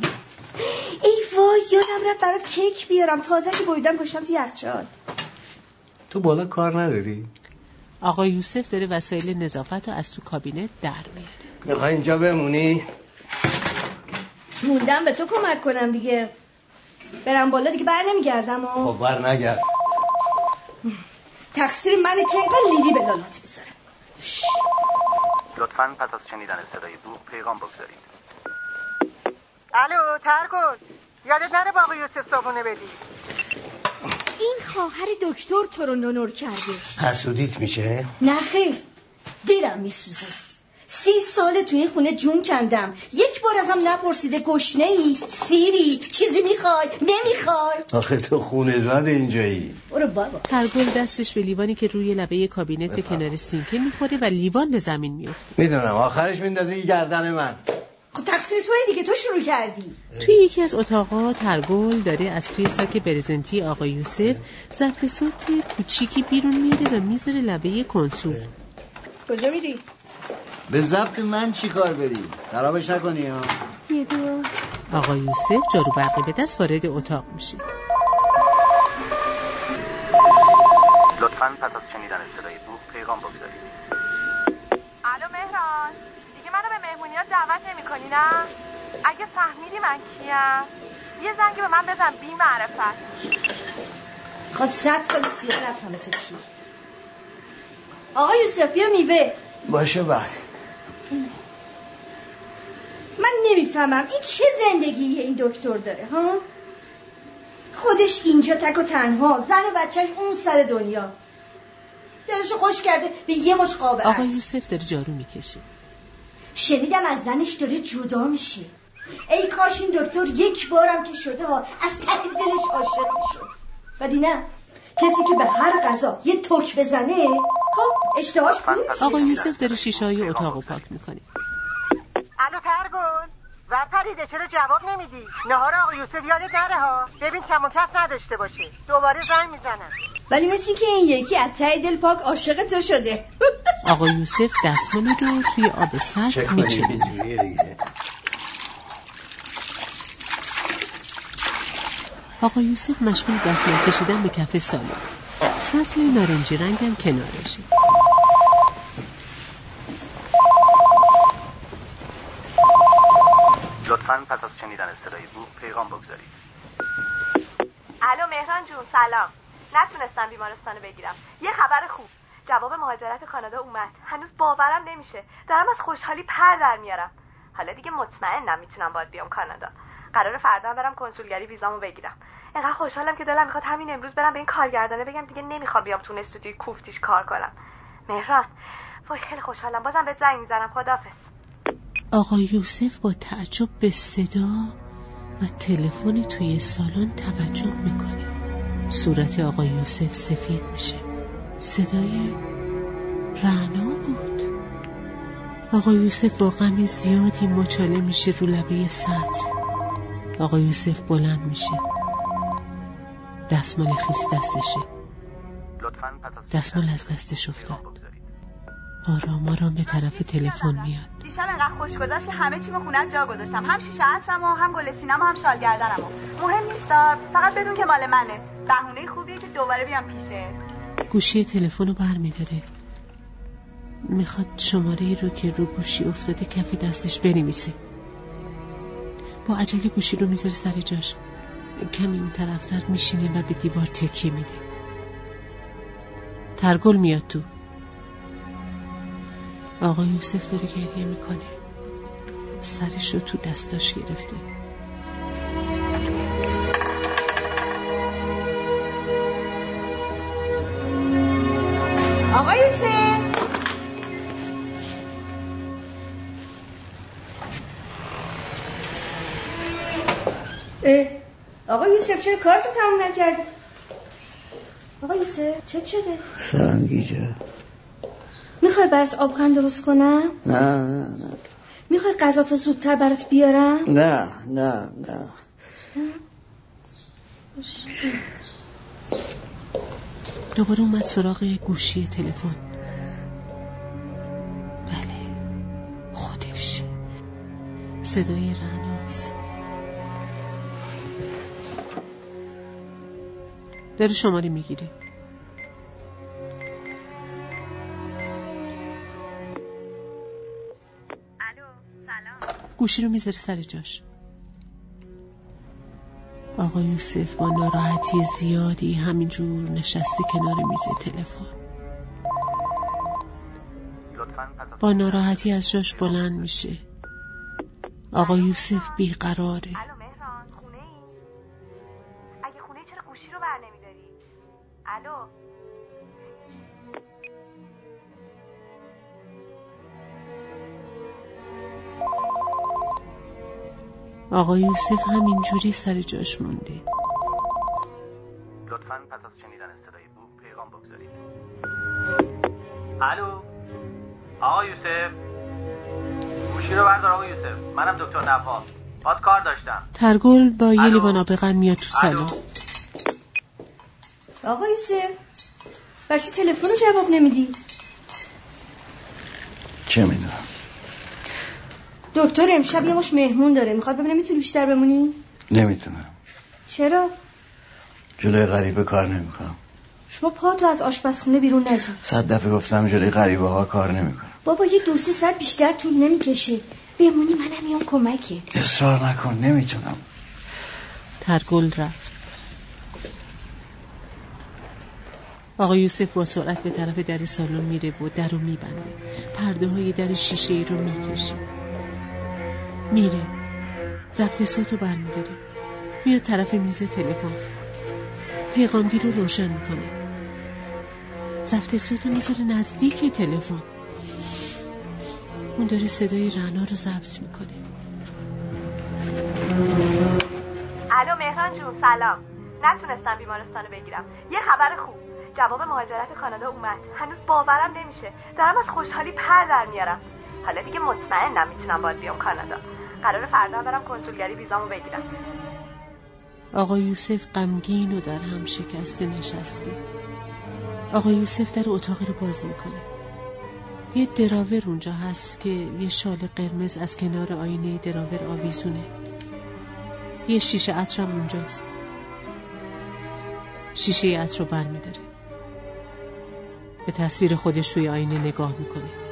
ای وای یادم رفت برات کیک بیارم. تازه که بریدم پشتم تو یخچال. تو بالا کار نداری؟ آقا یوسف داره وسایل نظافت رو از تو کابینت در میاره. می‌خوای اینجا بمونی؟ موندم به تو کمک کنم دیگه. برم بالا دیگه بر نمیگردم و خب بر نگرد. تقصیر منه که اینقدر لیلی به لالات بذارم لطفا پس از شنیدن صدای بوق پیغام بگذارید. الو ترکن یادت نره باقی یوسف صابونه بدی. این خواهر دکتر تو رو نونور کرده. حسودیت میشه؟ نه خیر. دلم میسوزه. سی سال توی این خونه جون کندم. یک بار ازم نپرسیده گشنه ای سیری چیزی می‌خوای نمی‌خوای؟ آخه تو خونه زاد اینجایی. برو بابا. ترگل دستش به لیوانی که روی لبه کابینت کنار سینکه می‌خوره و لیوان به زمین میفته می‌دونم. آخرش میندازی گردن من. خب تقصیر توی دیگه تو شروع کردی. توی یکی از اتاقا ترگل داره از توی ساک برزنتی آقا یوسف ظرف صوت کوچیکی بیرون میره و می‌ذاره لبه کنسول. کجا میری؟ به ضبط من چی کار بری؟ خرابش نکنی ها. یه دو. آقا یوسف جارو برقی به دست وارد اتاق میشه. لطفا پس از شنیدن صدای بوق پیغام بگذارید. الو مهران. مهمونیات دعوت نمی‌کنی نه؟ اگه فهمیدی من کیم یه زنگ به من بزن بی معرفت خود صد سال سیاه نفهمه تو کی؟ آقا یوسف بیا میوه. باشه بعد من نمی‌فهمم این چه زندگیه این دکتر داره ها؟ خودش اینجا تک و تنها زن و بچهش اون سر دنیا. دلش خوش کرده به یه مش قابل آقا یوسف داره جارو می‌کشه. شنیدم از زنش داره جدا میشه. ای کاش این دکتر یک بارم که شده ها از ته دلش عاشق می‌شد. ولی نه کسی که به هر غذا یه توک بزنه خب اشتهاش کور میشه. آقا یوسف داره شیشه های اتاق رو پاک می‌کنه. الو پرگل ور پریده چرا جواب نمیدی؟ نهار آقا یوسف یادت نره ها؟ ببین کم و کس نداشته باشه. دوباره زنگ می‌زنم. ولی مثل که این یکی از ته دل پاک عاشق تو شده. *laughs* آقا یوسف دستمالی رو توی آب سرد میچه آقا یوسف مشغول دستمال کشیدن به کف سالن سطل نارنجی رنگم کنارشه لطفا پس از شنیدن صدای بوق پیغام بگذارید. الو مهران جون سلام. نتونستم بیمارستان بگیرم. یه خبر خوب. جواب مهاجرت کانادا اومد. هنوز باورم نمیشه. دارم از خوشحالی پر در میارم. حالا دیگه مطمئنم می‌تونم باید بیام کانادا. قرار فردا برم کنسولگری ویزامو بگیرم. اینقدر خوشحالم که دلم می‌خواد همین امروز برم به این کارگردانه بگم دیگه نمی‌خوام بیام تو استودیوی کوفتیش کار کنم. مهران. وای خیلی خوشحالم. بازم به زنگ می‌زنم. خدافظ آقا یوسف با تعجب به صدا و تلفن توی سالن توجه می‌کنه صورت آقا یوسف سفید میشه. صدای رعنا بود. آقا یوسف با غم زیادی مچاله میشه رو لبه سطل آقا یوسف بلند میشه. دستمال خیس دستشه. دستمال از دستش افتاد. آرام آرام به طرف تلفن میاد. دیشب انقدر خوش گذشت که همه چیمو خونه جا گذاشتم. هم شیشه عطرم و هم گل سینم و هم شال گردنم مهم نیست فقط بدون که مال منه. بهونه خوبیه که دوباره بیام پیشه. گوشی تلفن رو بر میداره می‌خواد شماره ای رو که رو گوشی افتاده کف دستش بنویسه. با عجله گوشی رو می‌ذاره سر جاش. کمی اون طرفتر میشینه و به دیوار تکیه میده. ترگل میاد تو. آقا یوسف داره گریه می‌کنه. سرش رو تو دستاش گرفته. آقا یوسف! آقا یوسف چرا کارتو تموم نکردی؟ آقا یوسف چه شده؟ سرم گیجه می‌خوای برات آبخند درست کنم؟ نه نه نه. می‌خوای غذا تو زودتر برات بیارم؟ نه نه نه. دوباره اومد سراغ گوشی تلفن. بله. خودش. صدای رناس داره شماره می‌گیره. گوشی رو می‌ذاره سر جاش. آقا یوسف با ناراحتی زیادی همینجور نشسته کنار میز تلفن. با ناراحتی از جاش بلند میشه. آقا یوسف بیقراره. آقا یوسف همینجوری سر جاش مونده. لطفا پس از شنیدن صدای بوق پیغام بگذارید. الو؟ آقا یوسف؟ گوشی رو بردار آقا یوسف. منم دکتر نواف باد کار داشتم. ترگل با یه لیوان آبغن میاد تو سلام آقا یوسف برچی تلفن رو جواب نمیدی. چه می‌دونم؟ دکتر امشب یه مش مهمون داره. می‌خواد ببینه می‌تونی بیشتر بمونی؟ نمی‌تونم. چرا؟ جلوی غریبه کار نمی‌کنم. شما پاتو از آشپزخونه بیرون نزن. صد دفعه گفتم جلوی غریبه ها کار نمی‌کنم. بابا یه دو سه ساعت بیشتر طول نمی‌کشه. بمونی منم میام کمکت. اصرار نکن نمی‌تونم. ترگل رفت. آقا یوسف با سرعت به طرف در سالن میره و در رو میبنده. پرده های در شیشه ای رو می‌کشه. میره. ضبط صوت رو برمیداره. میاد طرف میز تلفن. پیغامگیر رو روشن می‌کنه. ضبط صوت رو می‌ذاره نزدیک تلفن. اون داره صدای رعنا رو ضبط می‌کنه. الو مهران جون سلام. نتونستم بیمارستان رو بگیرم. یه خبر خوب. جواب مهاجرت کانادا اومد. هنوز باورم نمیشه. دارم از خوشحالی پر در میارم. حالا دیگه مطمئنم می‌تونم باید بیام کانادا. قرار فردا برم کنسولگری ویزامو بگیرم. آقا یوسف غمگین و در هم شکسته نشسته. آقا یوسف در اتاقی رو باز می‌کنه. یه دراور اونجا هست که یه شال قرمز از کنار آینه دراور آویزونه. یه شیشه عطرم اونجاست. شیشه عطر رو بر میداره به تصویر خودش توی آینه نگاه می‌کنه.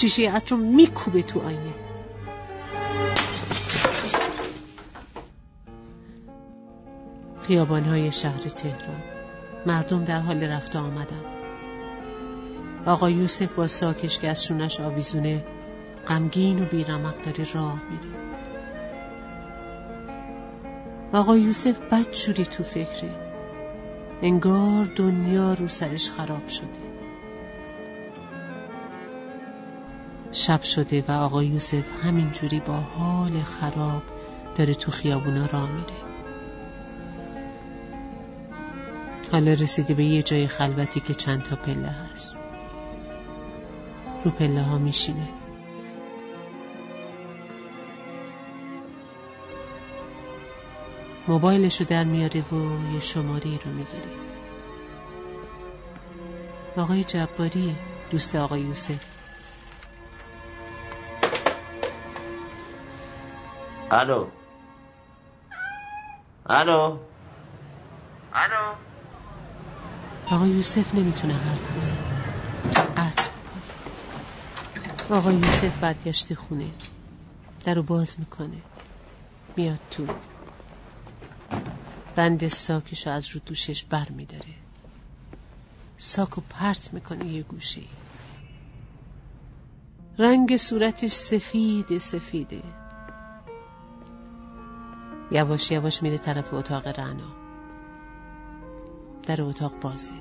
شیشه عطر میکوبه تو آینه. خیابانهای شهر تهران. مردم در حال رفت آمدن. آقا یوسف با ساکش که از شونش آویزونه غمگین و بیرمق داره راه میره. آقا یوسف بدجوری تو فکره انگار دنیا رو سرش خراب شده. شب شده و آقا یوسف همینجوری با حال خراب داره تو خیابونا راه میره. حالا رسیده به یه جای خلوتی که چند تا پله هست. رو پله ها میشینه. موبایلشو در میاره و یه شماره رو می‌گیره. آقای جباری دوست آقای یوسف. الو. الو. الو. آقا یوسف نمی‌تونه حرف بزنه. قطع می‌کنه آقا یوسف برگشته خونه. در رو باز می‌کنه. میاد تو. بند ساکش از رو دوشش بر میداره. ساکو پرت می‌کنه یه گوشه رنگ صورتش سفید سفیده. یواش یواش میره طرف اتاق رعنا. در اتاق بازه.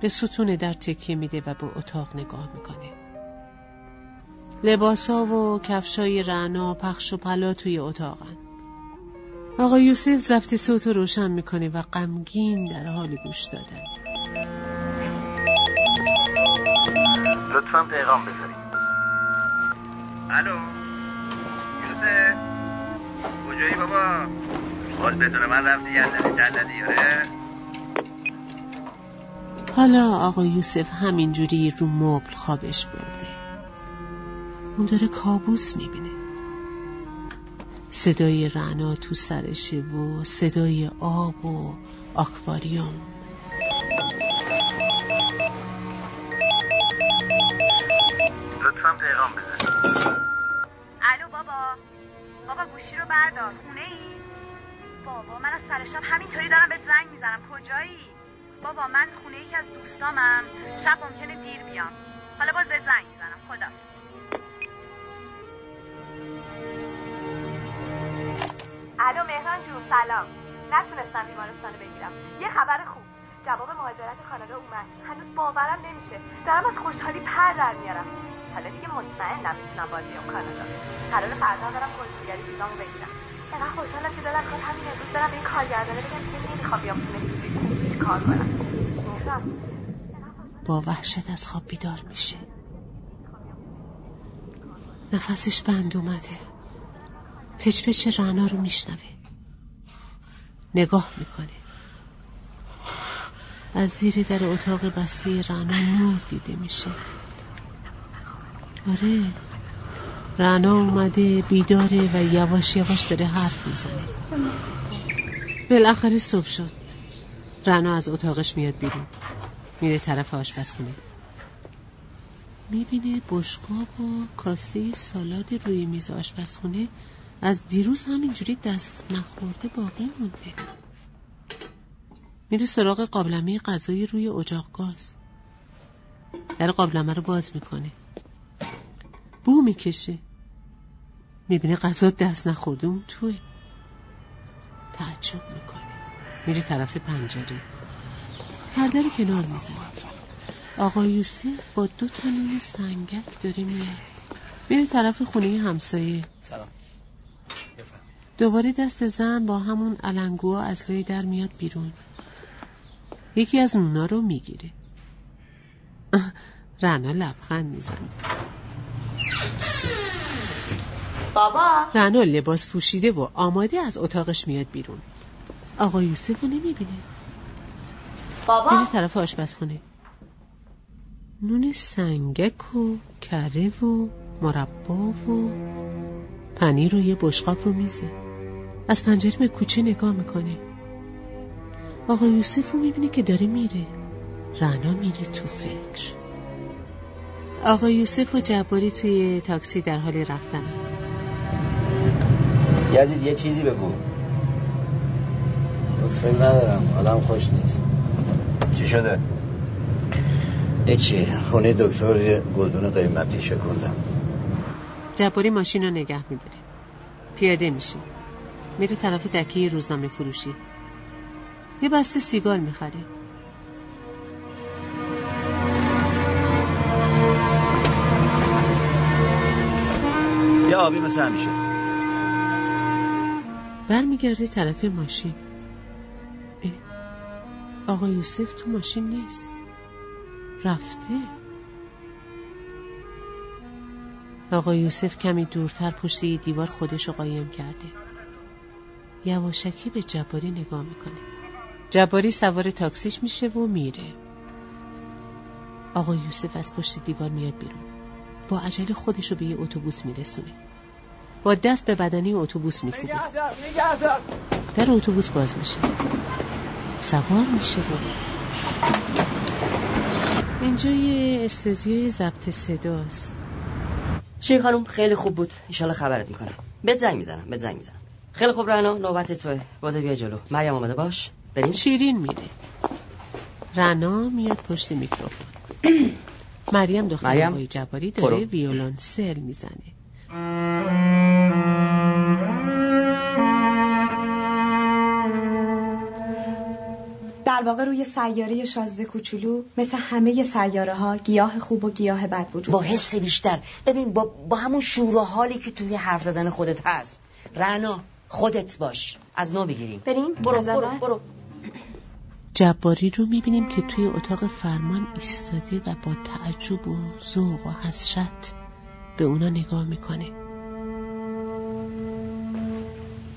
به ستون در تکیه میده و به اتاق نگاه می‌کنه. لباسا و کفشای رعنا پخش و پلا توی اتاقن. آقا یوسف ضبط صوت رو روشن می‌کنه و غمگین در حال گوش دادن. لطفا پیغام بذارید. الو. یوسف. کجایی بابا. باز بدون من رفتی یزدی جددی آره؟ حالا آقا یوسف همینجوری رو مبل خوابش برده. اون داره کابوس می‌بینه. صدای رعنا تو سرشه و صدای آب و آکواریوم. لطفا پیغام بزن. گوشی رو بردار. خونه ای بابا من از سر شب همینطوری دارم به زنگ می‌زنم. کجایی؟ بابا من خونه یکی از دوستامم. شب ممکنه دیر بیام. حالا باز به زنگ می‌زنم. خدا الو مهران جون سلام. نتونستم بیمارستان بگیرم. یه خبر خوب. جواب مهاجرت کانادا اومد. هنوز باورم نمیشه. دارم از خوشحالی پر در میارم. حالا دیگه مطمئنم می‌تونم بازی بیام کانادا قرار فردا برم کنسولگری ویزامو بگیرم. انقدر خوشحالم که دلم می‌خواد همین امروز برم این کارگردانه بگم که نمی‌خوام بیام تونه کار کنم. با وحشت از خواب بیدار میشه. نفسش بند اومده. پچ رعنا رو میشنوه. نگاه می‌کنه. از زیر در اتاق بسته رعنا نور دیده میشه. آره. رعنا اومده بیداره و یواش یواش داره حرف می‌زنه. بالاخره صبح شد. رعنا از اتاقش میاد بیرون. میره طرف آشپزخونه. می‌بینه بشقاب و کاسه سالاد روی میز آشپزخونه از دیروز همینجوری دست نخورده باقی مونده. میره سراغ قابلمه غذایی روی اجاق گاز. در قابلمه رو باز می‌کنه. بو می‌کشه. می‌بینه غذا دست نخورده اون توه. تعجب می‌کنه. میره طرف پنجره. پرده رو کنار می‌زنه. آقا یوسف با دو تا نون سنگک داره میاد. میره طرف خونه همسایه. سلام. دوباره دست زن با همون علنگوها از لای در میاد بیرون. یکی از اونا رو می‌گیره. *laughs* رنا لبخند می‌زنه. بابا. رنا لباس پوشیده و آماده از اتاقش میاد بیرون. آقا یوسف رو نمی‌بینه. بابا. میره طرف آشپزخونه نون سنگک و کره و مربا و پنیر و یه بشقاب رو میزه. از پنجره به کوچه نگاه می‌کنه. آقا یوسف رو می‌بینه که داره میره. رنا میره تو فکر. آقا یوسف و جباری توی تاکسی در حال رفتن. یزید یه چیزی بگو. حسین ندارم. حالم خوش نیست. چی شده؟ هیچی خونه دکتر یه گلدون قیمتی شکندم جباری ماشین رو نگه میداره. پیاده میشه. میره طرف دکه روزنامه فروشی یه بسته سیگار می‌خره. آبی مثل همیشه. برمیگرده طرف ماشین. آقا یوسف تو ماشین نیست. رفته. آقا یوسف کمی دورتر پشت دیوار خودش رو قایم کرده. یواشکی به جباری نگاه می‌کنه. جباری سوار تاکسیش میشه و میره. آقا یوسف از پشت دیوار میاد بیرون. با عجله خودش رو به یه اتوبوس میرسونه. با دست به بدنی اتوبوس میکوبه در اتوبوس باز میشه. سوار میشه و اینجا یه استودیوی ضبط صداست. شیر خانم خیلی خوب بود. ایشالا خبرت می‌کنم. بهت زنگ می‌زنم بهت زنگ می‌زنم. خیلی خوب رنا نوبت توه. باده بیا جلو. مریم آمده باش. بریم. شیرین میره. رنا میاد پشت میکروفون. *clears throat* مریم دختر مریم، آقای جباری داره. ویولونسل می‌زنه. در واقع روی سیاره شازده کوچولو مثل همه سیاره ها گیاه خوب و گیاه بد وجود با. حس بیشتر. ببین با, با همون شور و حالی که توی حرف زدن خودت هست. رنا خودت باش. از نو بگیریم. بریم. برو برو؟ برو. جباری رو می‌بینیم که توی اتاق فرمان ایستاده و با تعجب و ذوق و حسرت به اونا نگاه می‌کنه.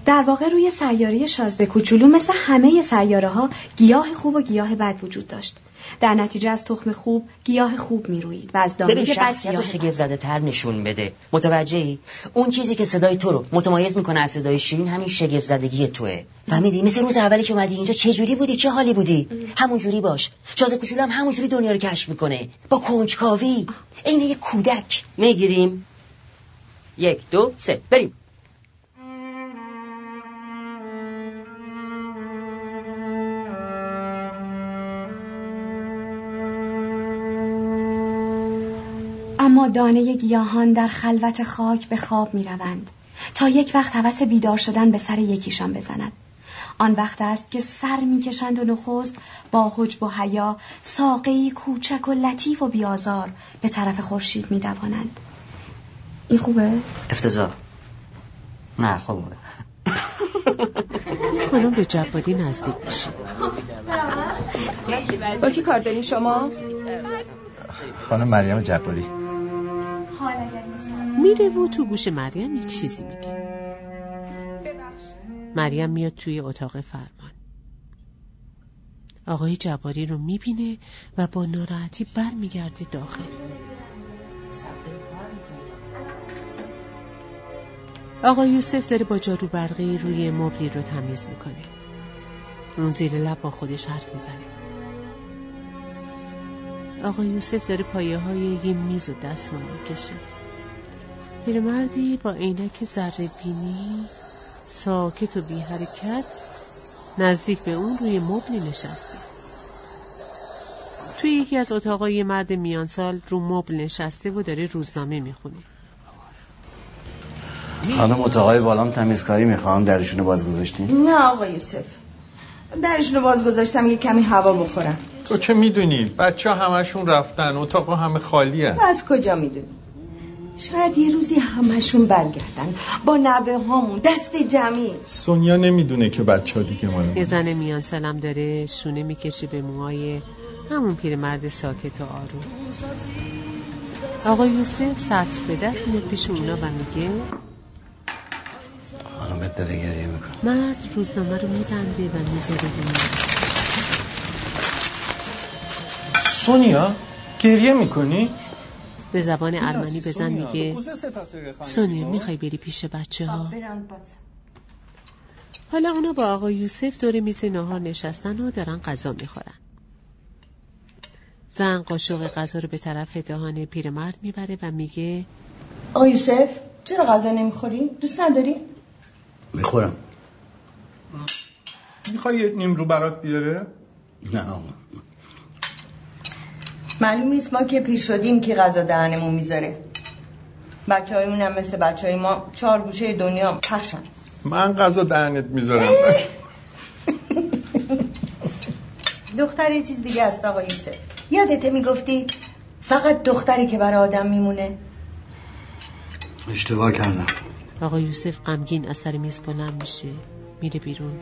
در واقع روی سیاره شازده کوچولو مثل همه سیاره ها گیاه خوب و گیاه بد وجود داشت. در نتیجه از تخم خوب گیاه خوب می‌روید و از بد شخصیت شگفت زده تر نشون بده. متوجهی؟ اون چیزی که صدای تو رو متمایز می‌کنه از صدای شیرین همین شگفت زدگی توه. فهمیدی؟ مثل روز اولی که اومدی اینجا چه جوری بودی؟ چه حالی بودی؟ همون جوری باش. شازده کوچولو هم همون جوری دنیا رو کشف می‌کنه. با کنجکاوی. عین یک کودک. می‌گیریم. یک دو سه. بریم. اما دانه گیاهان در خلوت خاک به خواب می روند تا یک وقت هوس بیدار شدن به سر یکیشان بزند. آن وقت است که سر می‌کشند و نخست با حجب و حیا ساقهی کوچک و لطیف و بیازار به طرف خورشید میدوانند. این خوبه؟ افتضاح. نه خوبه *laughs* خانم به جباری نزدیک میشه با کی کار دارین شما؟ خانم مریم جباری میره و تو گوش مریم یه چیزی میگه. مریم میاد توی اتاق فرمان. آقای جباری رو می‌بینه و با ناراحتی بر میگرده داخل. آقای یوسف داره با جارو برقی روی مبلی رو تمیز می‌کنه. اون زیر لب با خودش حرف می‌زنه. آقای یوسف داره پایه های یه میز و دستمال می‌کشه. پیرمردی با عینک ذره بینی ساکت و بی حرکت نزدیک به اون روی مبلی نشسته. توی یکی از اتاقای مرد میان سال رو مبل نشسته و داره روزنامه می‌خونه. خانم اتاقای بالام تمیزکاری می‌خوام. درشونو باز گذاشتین نه آقا یوسف. درشونو باز گذاشتم یه کمی هوا بخورم. تو که می‌دونی؟ بچه ها همشون رفتن اتاق همه خالی هست. از کجا می‌دونی؟ شاید یه روزی همشون برگردن. با نوه هامون دست جمعی. سونیا نمی‌دونه که بچه ها دیگه مال یه زن میان سلم داره شونه می‌کشه به موهای همون پیرمرد ساکت و آروم. آقا یوسف سطر به دست میاد پیش اونا و میگه خانم داره گریه می‌کنه مرد روزنامه رو میبنده و می‌ذاره رو سونیا گریه می‌کنی؟ به زبان ارمنی به زن میگه سونیا می‌خوای بری پیش بچه ها حالا اونا با آقا یوسف دور میز نهار نشستن و دارن غذا می‌خورن زن قاشق غذا رو به طرف دهان پیرمرد می‌بره و میگه آقا یوسف چرا غذا نمی‌خوری؟ دوست نداری؟ می‌خورم می‌خوای نیم رو برات بیاره؟ نه آقا معلوم نیست ما که پیر شدیم که غذا دهنمون می‌ذاره. بچه های هم مثل بچه های ما چهار گوشه دنیا پخشن. من غذا دهنت می‌ذارم. *laughs* دختر یه چیز دیگه است آقا یوسف. یادته می‌گفتی فقط دختری که برای آدم میمونه؟ اشتباه کردم. آقا یوسف غمگین اثر میز بلند میشه. میره بیرون.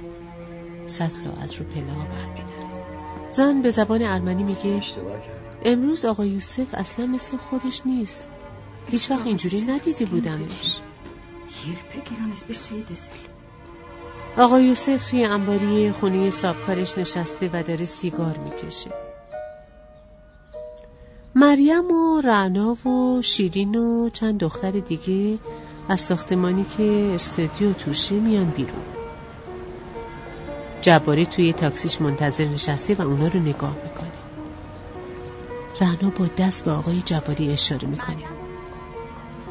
سطل از رو پله ها برمیداره. زن به زبان ارمنی میگه امروز آقا یوسف اصلا مثل خودش نیست. هیچ وقت اینجوری ندیده بودمش. آقا یوسف توی انباری خونه سابکارش نشسته و داره سیگار می‌کشه. مریم و رعنا و شیرین و چند دختر دیگه از ساختمانی که استودیو توشه میان بیرون. جباری توی تاکسیش منتظر نشسته و اونا رو نگاه می‌کنه. رعنا با دست به آقای جباری اشاره می‌کنه.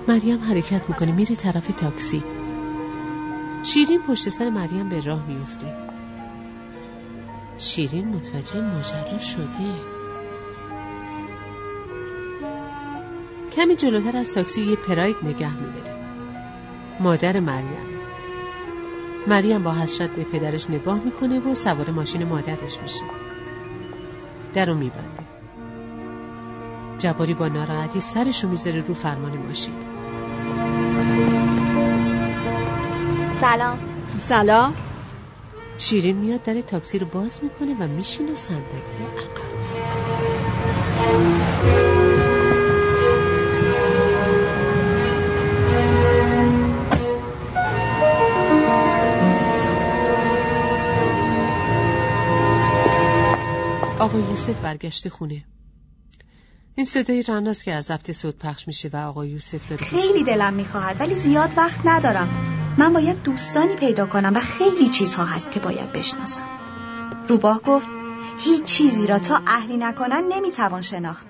مریم حرکت می‌کنه میره طرف تاکسی. شیرین پشت سر مریم به راه میفته شیرین متوجه ماجرا شده. کمی جلوتر از تاکسی یه پراید نگه میداره. مادر مریم. مریم با حسرت به پدرش نگاه می‌کنه و سوار ماشین مادرش میشه. درو میبنده. جباری با ناراحتی سرشو می‌ذاره رو فرمان ماشین. سلام. سلام. شیرین میاد در تاکسی رو باز می‌کنه و میشینه صندلی عقب. آقا یوسف برگشته خونه. این صدای رناست که از ضبط صوت پخش میشه و آقا یوسف داره خیلی دلم می‌خواهد ولی زیاد وقت ندارم. من باید دوستانی پیدا کنم و خیلی چیزها هست که باید بشناسم. روباه گفت هیچ چیزی را تا اهلی نکنن نمی‌توان شناخت.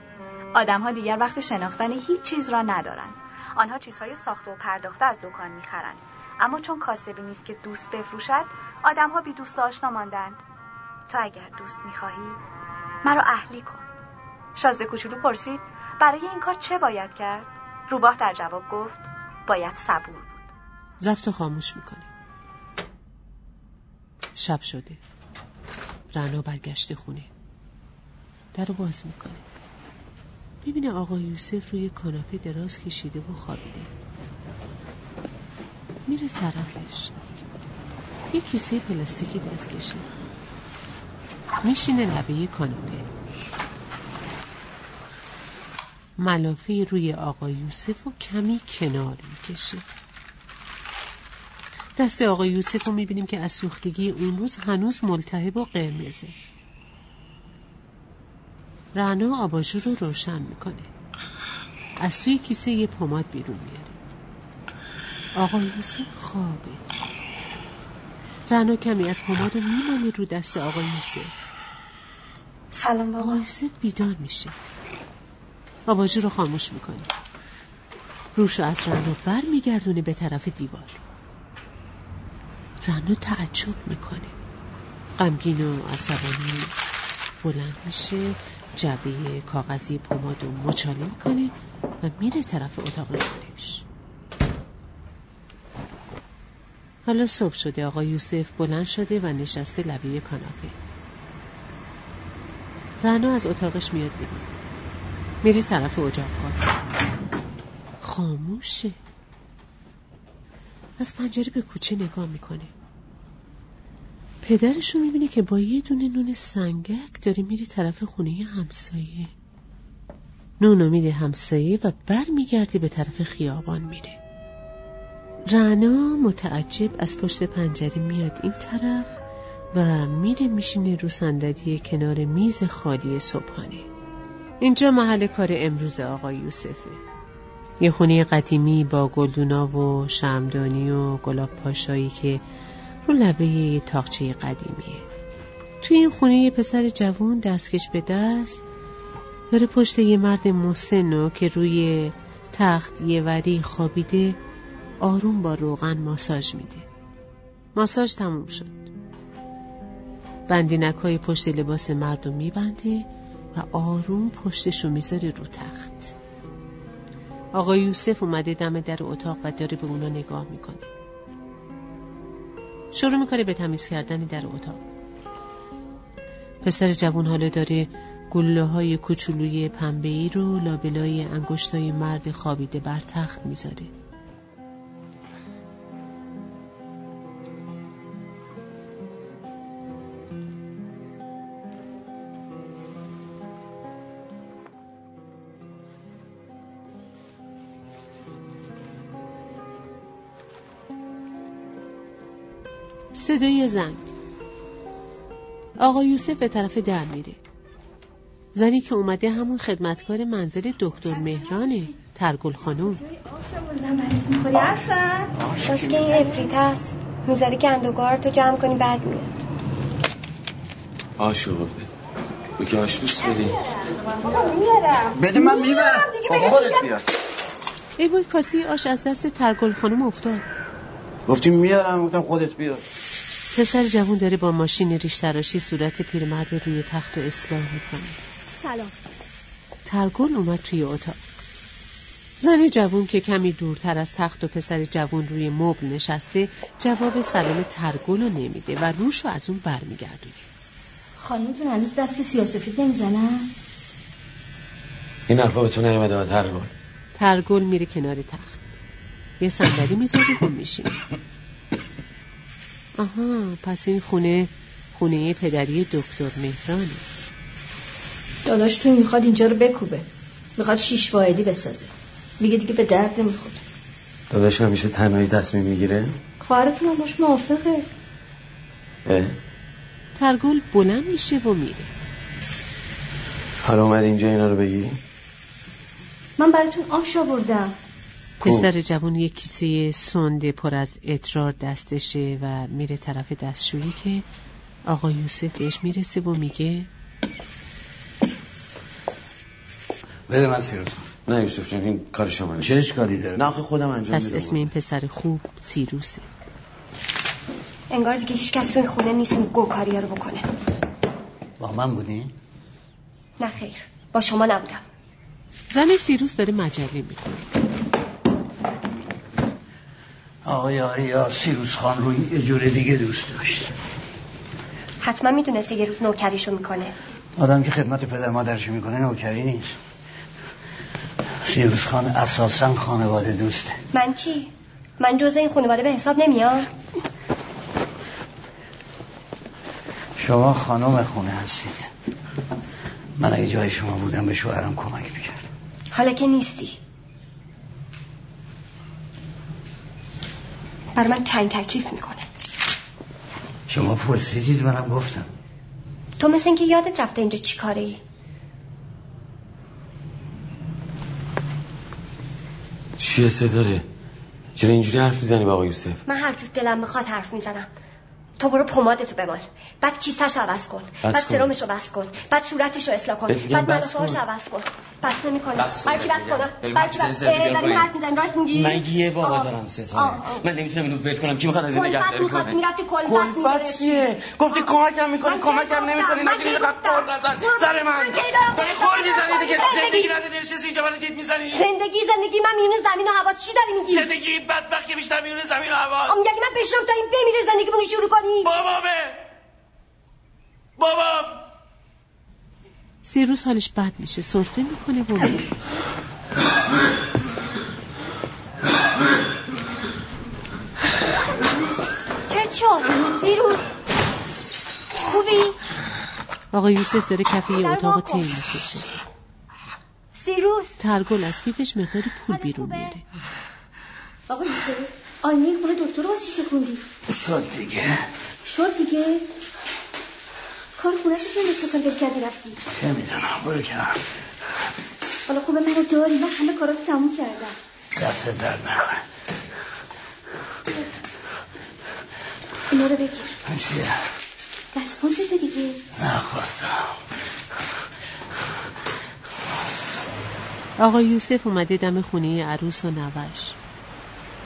آدمها دیگر وقت شناختن هیچ چیز را ندارند آنها چیزهای ساخته و پرداخته از دکان می‌خرند. اما چون کاسبی نیست که دوست بفروشد آدمها بی دوست آشنا ماندند. تو اگر دوست می‌خواهی مرا اهلی کن. شازده کوچولو پرسید برای این کار چه باید کرد؟ روباه در جواب گفت باید صبور بود. ضبط خاموش می‌کنه. شب شده. رنا برگشته خونه. در رو باز می‌کنه. می‌بینه آقا یوسف روی کاناپه دراز کشیده و خوابیده. میره طرفش. یه کیسه پلاستیکی دستشه میشینه لبه کاناپه. ملافه روی آقا یوسف و کمی کنار می‌کشه. دست آقا یوسف رو می‌بینیم که از سوختگی اون روز هنوز ملتهب و قرمزه. رنا آباژور رو روشن می‌کنه. از توی کیسه یه پماد بیرون میاره آقا یوسف خوابه. رنا کمی از پماد رو میمانه رو دست آقا یوسف. سلام آقا یوسف بیدار میشه. آباژور رو خاموش می‌کنه روش از رنا بر میگردونه به طرف دیوار. رنا تعجب می‌کنه غمگین و عصبانی بلند میشه جبه کاغذی پماد و مچاله می‌کنه و میره طرف اتاق خودش. حالا صبح شده آقا یوسف بلند شده و نشسته لبه کاناپه. رنا از اتاقش میاد بیرون. میره طرف اجاق خاموشه. از پنجره به کوچه نگاه می‌کنه. پدرشو می‌بینه که با یه دونه نون سنگک داره میره طرف خونه همسایه. نونو میده همسایه و بر میگرده به طرف خیابان میره. رنا متعجب از پشت پنجره میاد این طرف و میره میشینه رو صندلی کنار میز خالی صبحانه. اینجا محل کار امروز آقای یوسفه. یه خونه قدیمی با گلدونا و شمدانی و گلاب پاشایی که رو لبه یه تاقچه قدیمیه. توی این خونه یه پسر جوون دستکش به دست داره پشت یه مرد مسنو که روی تخت یه وری خوابیده آروم با روغن ماساژ میده. ماساژ تموم شد. بندینک های پشت لباس مردم میبنده. و آروم پشتشو می‌ذاره رو تخت. آقا یوسف اومده دم در اتاق و داره به اونا نگاه می‌کنه. شروع می‌کنه به تمیز کردن در اتاق. پسر جوون حالا داره گله های کوچولوی پنبه ای رو لابلای انگشتای مرد خوابیده بر تخت می‌ذاره. صدای زنگ. آقا یوسف به طرف در میره. زنی که اومده همون خدمتکار منزل دکتر مهرانه ترگل اصلا باز که این افریت هست می‌ذاری گندوگار تو جمع کنی بعد میاد آشو بده که آش دوست داری؟ بده من می‌برم. با خودت بیار. ای وای کاسی آش از دست ترگل خانوم افتاد. گفتیم میارم گفتم خودت بیار. پسر جوون داره با ماشین ریش تراشی صورت پیرمرد روی تخت و اصلاح می‌کنه. سلام. ترگل اومد توی اتاق. زن جوون که کمی دورتر از تخت و پسر جوون روی مبل نشسته جواب سلام ترگل رو نمیده و روش رو از اون برمیگردونه. خانمتون هنوز دست به سیاسفید نمی‌زنن؟ این حرفا به تو نیامده ها ترگل. ترگل میره کنار تخت. یه صندلی می‌ذاره و میشینه. آها پس این خونه خونه پدری دکتر مهرانه. داداشتون می‌خواد اینجا رو بکوبه. می‌خواد شیش واحدی بسازه. میگه دیگه به درد نمی‌خوره. داداش همیشه تنهایی تصمیم می‌گیره؟ خواهرتون هم باش موافقه. اه؟ ترگل بلند میشه و میره. حالا اومد اینجا اینا رو بگی؟ من براتون آش آوردم. پسر جوان یک کیسه سنده پر از ادرار دستشه و میره طرف دستشویی که آقا یوسف بهش می‌رسه و میگه بده من سیروس نه یوسف جان این کار شما نیست. چه اشکالی داره. نه آخه خودم انجام پس میدم. اسم این پسر خوب سیروسه. انگار دیگه هیچ کس تو این خونه نیست این گوکاریا رو بکنه. با من بودی؟ نه خیر با شما نبودم. زن سیروس داره مجله می‌کنه آقای آریا سیروس خان روی یه جور دیگه دوست داشت. حتما می‌دونسته یه روز نوکریشو می‌کنه. آدم که خدمت پدر مادرشو می‌کنه نوکری نیست. سیروس خان اساسا خانواده دوسته. من چی؟ من جز این خانواده به حساب نمیام. شما خانم خونه هستید. من اگه جای شما بودم به شوهرم کمک می‌کرد حالا که نیستی. بر من تنگ تکلیف می‌کنه. شما پرسیدید منم گفتم. تو مثل اینکه یادت رفته اینجا چی کاره ای؟ چیه داره؟ چرا اینجوری حرف می‌زنی با آقا یوسف؟ من هر جور دلم می‌خواد حرف می‌زنم. تو برو پمادتو بمال بعد کیسهش عوض کن. بعد سرمشو بس کن. بعد صورتشو اصلاح کن. بعد ملافهاش عوض کن. بس نمی‌کنه برای چی بس کنم. برای چی بس داری حرف می‌زنی راست میگی؟ من یه بابا دارم ستاره من نمی‌تونم اینو ول کنم کی می‌خواد از این نگهداری کنه کلفت چیه؟ گفتی کمکم می‌کنی؟ کمکم نمی‌کنی؟ نجی اینقدر قول نزن. سر من. داری خول می‌زنی دیگه. زندگی نداری نشستی اینجا من دید می‌زنی. زندگی زندگی. من میونه زمین و هوا چی داری میگی؟ زندگی بدبخت که بیشتر میونه زمین و هوا. یعنی من بشم تا این بمیره زندگیمون شروع کنی. بابا بابا سیروس حالش بد میشه. صرفه می‌کنه و سیروس خوبی؟ آقا یوسف داره کف یه اتاق تیم می‌کشه. سیروس ترگل از کیفش مقداری پول بیرون میاره آقا یوسف آینه خونه دکتر رو چی خوندی شد دیگه. شد دیگه؟ کار خونهشو چه نکتتان دل کردی رفتی؟ چه می‌دونم برو کنم حالا خوبه منو داری من همه کاراتو تموم کردم. دست در نکنه. اینا رو بگیر. این چیه؟ دستمزد دیگه. نخواستم آقا یوسف اومده دم خونه عروس و نوش.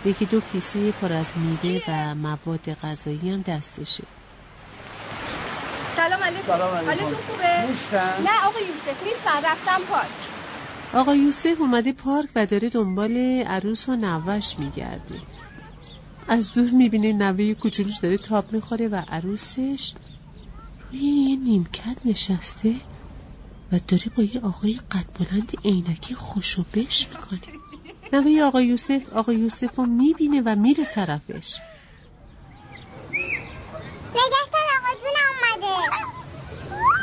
یکی دو کیسه پر از میوه و مواد غذایی هم دستشه. سلام علیکم. سلام علیکم. حالتون خوبه؟ نیستن؟ نه آقا یوسف نیستن رفتم پارک. آقا یوسف اومده پارک و داره دنبال عروس و نوش میگرده. از دور می‌بینه نوه کوچولوش داره تاب می‌خوره و عروسش روی یه نیمکت نشسته و داره با یه آقای قد بلند عینکی خوشو بش می‌کنه. نوه آقا یوسف آقا یوسف رو می‌بینه و میره طرفش. اومده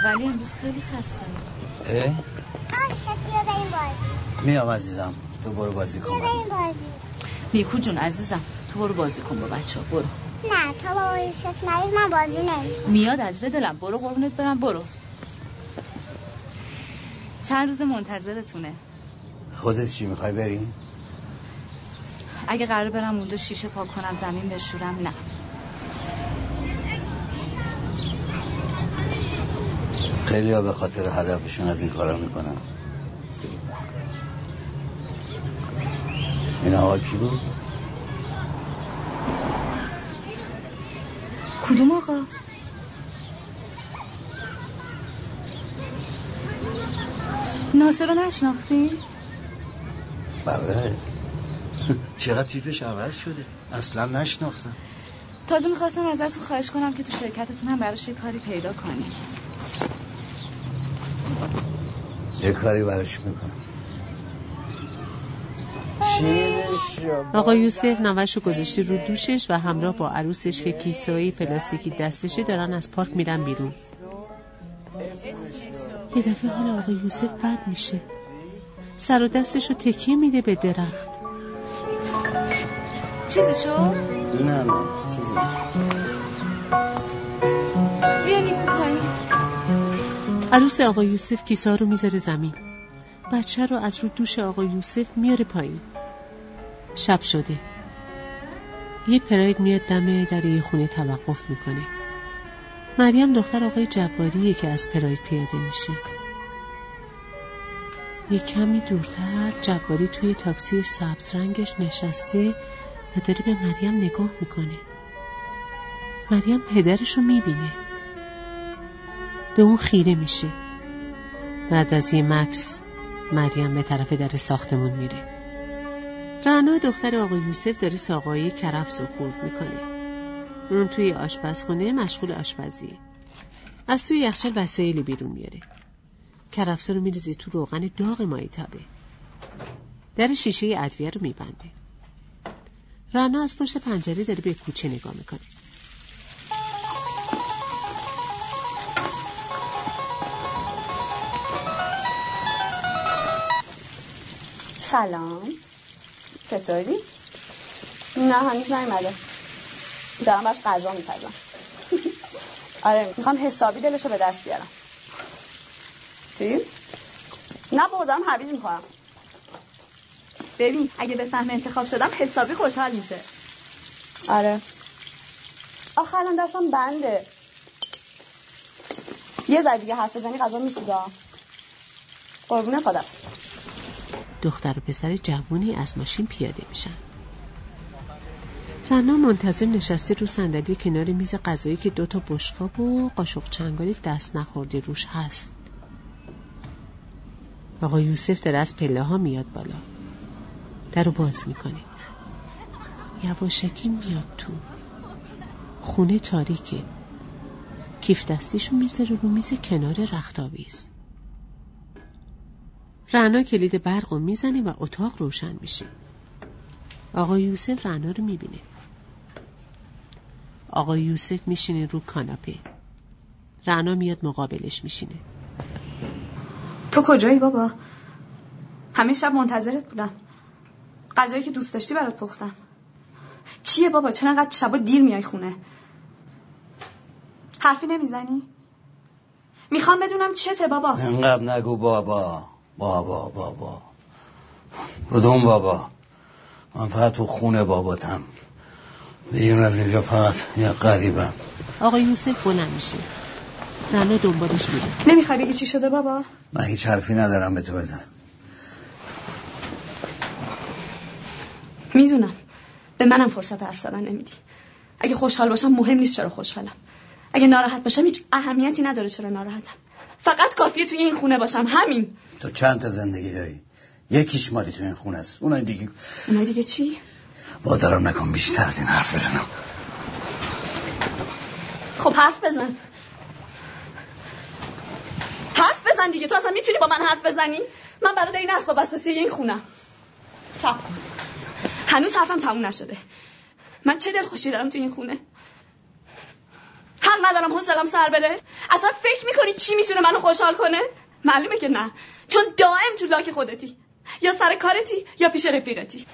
ولی امروز خیلی خسته اه؟ آه بیا بریم بازی. میام عزیزم. تو برو بازی کن. بیا بریم بازی. نیکو جون عزیزم تو برو بازی کن با بچه ها برو. نه تا بابا یوسف نرید من بازی نمیم میاد از دلم. برو قربونت برم برو. چند روز منتظرتونه؟ خودت چی می‌خوای بریم؟ اگه قرار برم اونجا شیشه پاک کنم زمین بشورم نه. خیلی ها به خاطر هدفشون از این کارا می‌کنن این آقا کی بود؟ کدوم آقا؟ ناصر رو نشناختی؟ برادره *laughs* چقدر تیپش عوض شده اصلا نشناختم تازه می‌خواستم ازتون خواهش کنم که تو شرکتتون هم براش یه کاری پیدا کنید یه کاری براش می‌کنم. آقا یوسف نوش رو گذاشته رو دوشش و همراه با عروسش که کیسه پلاستیکی دستشه دارن از پارک میرن بیرون. یه دفعه حال آقا یوسف بد میشه. سر و دستش رو تکیه میده به درخت. چیزی شد؟ نه نه چیزی عروس آقا یوسف کیسه رو می‌ذاره زمین. بچه رو از رو دوش آقا یوسف میاره پایین. شب شده. یه پراید میاد دم در یه خونه توقف می‌کنه. مریم دختر آقای جباریه که از پراید پیاده میشه. یه کمی دورتر جباری توی تاکسی سبز رنگش نشسته و داره به مریم نگاه می‌کنه. مریم پدرش رو می‌بینه. به اون خیره میشه بعد از یه مکس مریم به طرف در ساختمون میره. رعنا دختر آقا یوسف داره ساقایی کرفس رو خورد می‌کنه. اون توی آشپزخونه مشغول آشپزیه. از توی یخچال وسایلی بیرون میاره کرفسه رو میریزی تو روغن داغ مایتابه. در شیشه ادویه رو میبنده. رنا از پشت پنجره داره به کوچه نگاه می‌کنه. سلام. چطوری؟ نه هنوز نیومده. دارم باش غذا میپزم. *laughs* آره می‌خوام حسابی دلشو به دست بیارم. چی؟ نه بردم حویج می‌کنم ببین اگه به فهم انتخاب شدم حسابی خوشحال میشه. آره. آخه الان دستم بنده. یه ذره دیگه حرف بزنی غذا میسوزم. قربونه خداست. دختر و پسر جوونی از ماشین پیاده میشن. رنا منتظر نشسته رو صندلی کنار میز غذایی که دوتا بشقاب و قاشق چنگالی دست نخورده روش هست. آقا یوسف داره از پله ها میاد بالا. در رو باز می‌کنه. یواشکی میاد تو. خونه تاریکه. کیف دستیشو می‌ذاره رو میز کنار رختاویز رنا کلید برق رو می‌زنه و اتاق روشن میشه. آقا یوسف رنا رو می‌بینه. آقا یوسف میشینه رو کاناپه. رنا میاد مقابلش میشینه. تو کجایی بابا؟ همه شب منتظرت بودم. غذایی که دوست داشتی برات پختم. چیه بابا؟ چرا انقدر شبا دیر میای خونه؟ حرفی نمی‌زنی؟ می‌خوام بدونم چته بابا. انقدر نگو بابا. بابا بابا. کدوم بابا؟ من فقط تو خونه باباتم. بیرون از اینجا فقط یه قریبم آقا یوسف بلند میشه. رنا دنبالش میره نمی‌خوای بگی چی شده بابا؟ من هیچ حرفی ندارم به تو بزنم می‌دونم. به منم فرصت حرف زدن نمیدی. اگه خوشحال باشم مهم نیست چرا خوشحالم. اگه ناراحت باشم هیچ اهمیتی نداره چرا ناراحتم. فقط کافیه توی این خونه باشم. همین. تو چند تا زندگی داری؟ یکیش مالی تو این خونه است. اونای دیگه اونای دیگه چی؟ وادارم نکن بیشتر از این حرف بزنم. خب حرف بزن. حرف بزن دیگه. تو اصلا می‌تونی با من حرف بزنی؟ من برای این اسباب اساسی این خونم. سب کن. هنوز حرفم تموم نشده. من چه دلخوشی دارم تو این خونه؟ حق ندارم حوصلم سر بره اصلا فکر می‌کنی چی می‌تونه منو خوشحال کنه؟ معلومه که نه. چون دائم تو لاک خودتی. یا سر کارتی یا پیش رفیقتی.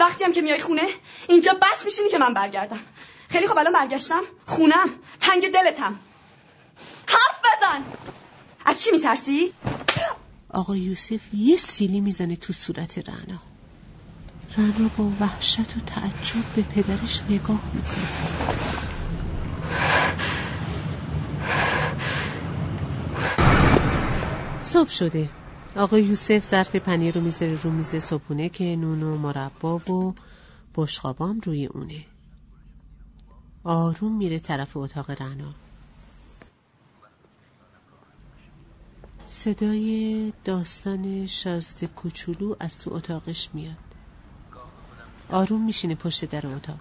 وقتی هم که میای خونه اینجا بس میشینی که من برگردم. خیلی خب الان برگشتم. خونم. تنگ دلتم. حرف بزن! از چی میترسی؟ آقا یوسف یه سیلی می‌زنه تو صورت رنا رنا با وحشت و تعجب به پدرش نگاه می‌کنه. صبح شده. آقا یوسف ظرف پنیر رو می‌ذاره رو میز صبحونه که نون و مربا و بشقابام روی اونه. آروم میره طرف اتاق رنا صدای داستان شازده کوچولو از تو اتاقش میاد. آروم میشینه پشت در اتاق.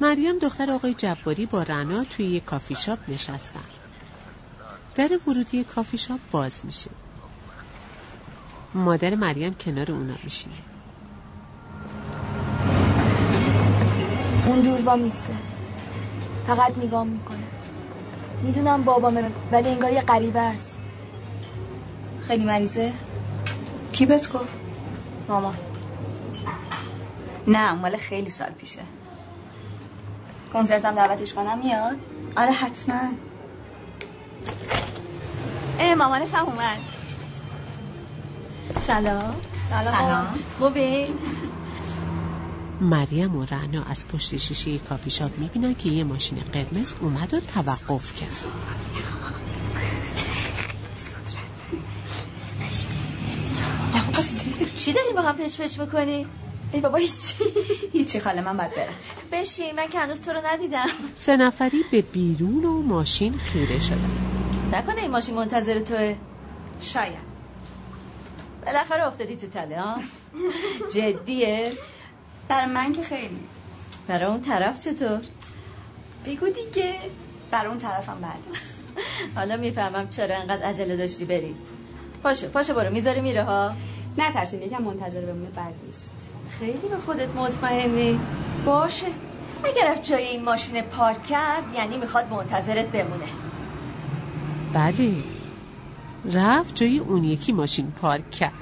مریم دختر آقای جباری با رنا توی یه کافی شاپ نشستن. در ورودی کافی شاپ باز میشه. مادر مریم کنار اونا میشینه. اون دور میسه. فقط نگاه می‌کنه. می‌دونم بابامه ولی انگار یه غریبه است. خیلی مریضه؟ کی بهت گفت؟ ماما نه مال خیلی سال پیشه. کنسرتم دعوتش کنم میاد؟ آره حتما. اه مامانش هم اومد. سلام. سلام. خوبی؟ مریم و رعنا از پشت شیشه کافی شاپ می‌بینن که یه ماشین قرمز اومد و توقف کرد. چی داری با هم پچ پچ می‌کنی؟ ای بابا هیچی هیچی خاله من باید برم. بشین من که هنوز تو رو ندیدم. سه نفری به بیرون و ماشین خیره شدن. نکنه این ماشین منتظر توه؟ شاید. بالاخره افتادی تو تله ها؟ *laughs* جدیه. برای من که خیلی. برای اون طرف چطور؟ بگو دیگه. در اون طرفم بله حالا می‌فهمم چرا انقدر عجله داشتی بری. پاشو پاشو برو می‌ذاری میره ها؟ نترسین یکم منتظر بمونه بد نیست. خیلی به خودت مطمئنی؟ باشه. اگر رفت جای این ماشین پارک کرد یعنی می‌خواد منتظرت بمونه. بله. رفت جای اون یکی ماشین پارک کرد.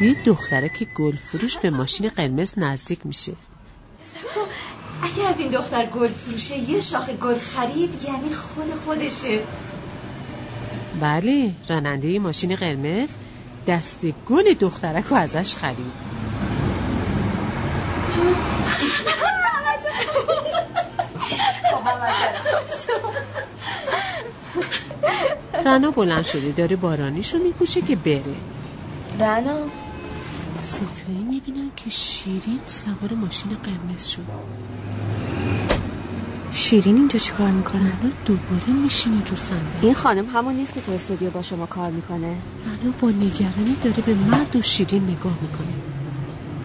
یه دختره که گل فروش به ماشین قرمز نزدیک میشه. اگه از این دختر گل فروشه یه شاخ گل خرید یعنی خود خودشه. بله راننده ماشین قرمز دست گل دخترک رو ازش خرید. رنا بلند شده داره بارانیشو میپوشه که بره. رنا؟ ستایی می‌بینن که شیرین سوار ماشین قرمز شد. شیرین اینجا چی کار می‌کنه؟ رنا دوباره میشینه رو صندلی این خانم همون نیست که تو استودیو با شما کار می‌کنه. رنا با نگرانی داره به مرد و شیرین نگاه می‌کنه.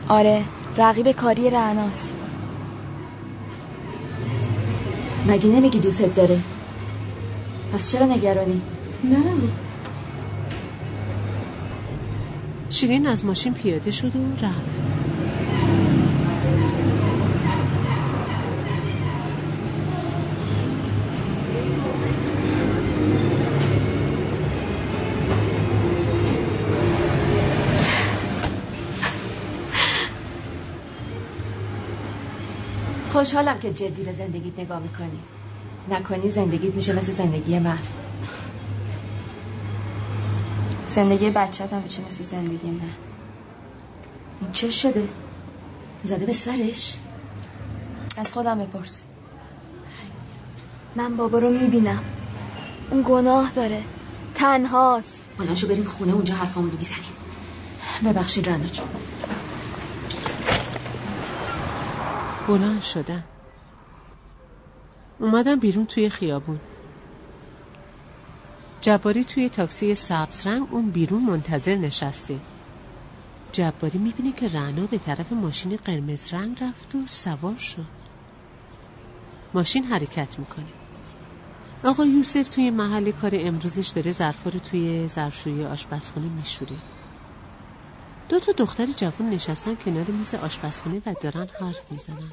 آره. رقیب کاری رعناست مگه نمیگی دوستت داره؟ پس چرا نگرانی؟ نه. شیرین از ماشین پیاده شد و رفت. خوشحالم که جدی به زندگیت نگاه می‌کنی. نکنی زندگیت میشه مثل زندگی من. زندگی بچت هم میشه مثل زندگی من. این چه شده؟ زده به سرش؟ از خودم بپرس من بابا رو می‌بینم. اون گناه داره. تنهاست. بلنشو بریم خونه اونجا حرفامون رو بیزنیم ببخشید رنا جون. بلند شدن اومدم بیرون توی خیابون. جباری توی تاکسی سبز رنگ اون بیرون منتظر نشسته. جباری می‌بینه که رنا به طرف ماشین قرمز رنگ رفت و سوار شد. ماشین حرکت می‌کنه. آقا یوسف توی محل کار امروزش داره ظرفا رو توی ظرفشویی آشپزخونه میشوره. دو تا دختر جوان نشستن کنار میز آشپزخونه و دارن حرف می‌زنن.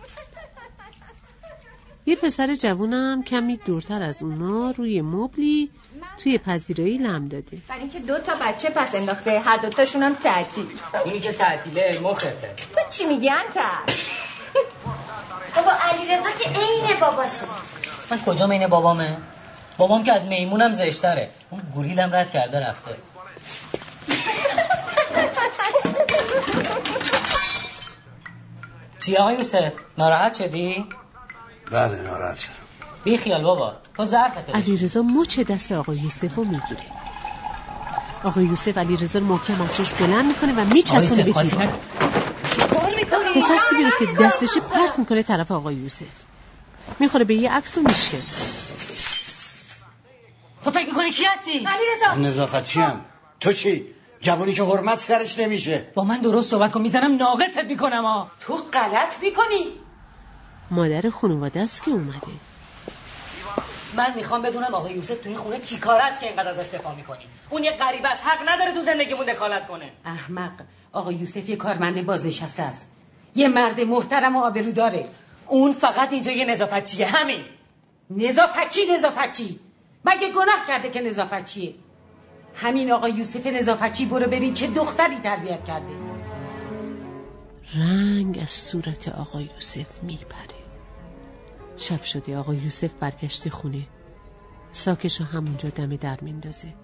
یه پسر جوونم کمی دورتر از اونا روی مبلی توی پذیرایی لم داده. برای اینکه دو تا بچه پس انداخته هر دوتاشون هم تعطیل. اینی که تعطیله مخته. تو چی میگی انتر بابا علیرضا که عین باباشه. من کجا عین بابامه؟ بابام که از میمونم زشتره. اون گوریلم رد کرده رفته. چی آقا یوسف ناراحت شدی؟ بله ناراحت شدم. بی خیال بابا تو ظرفتو علی رضا مچ دست آقا یوسف رو می‌گیره. آقا یوسف علی رضا رو محکم از جاش بلند می‌کنه و میچسبونه به دیوار. پسر سیبی رو که دستش پرت می‌کنه طرف آقا یوسف. می‌خوره به یه عکس و تو فکر می‌کنی کی هستی؟ علی من نظافتچی هم تو چی؟ جوانی که حرمت سرش نمیشه. با من درست صحبت کن می‌زنم ناقصت می‌کنم ها. تو غلط می‌کنی. مادر خانواده است که اومده. من می‌خوام بدونم آقا یوسف تو این خونه چی کار است که اینقدر ازش دفاع می‌کنی؟ اون یه غریبه است حق نداره تو زندگیمون دخالت کنه. احمق آقا یوسف یه کارمند بازنشسته است. یه مرد محترم و آبرو داره. اون فقط اینجا یه نظافتچیه همین. نظافتچی نظافتچی. مگه گناه کرده که نظافتچیه؟ همین آقا یوسف نظافتچی برو ببین چه دختری تربیت کرده. رنگ از صورت آقا یوسف میپره. شب شده آقا یوسف برگشته خونه. ساکش رو همونجا دم در میندازه.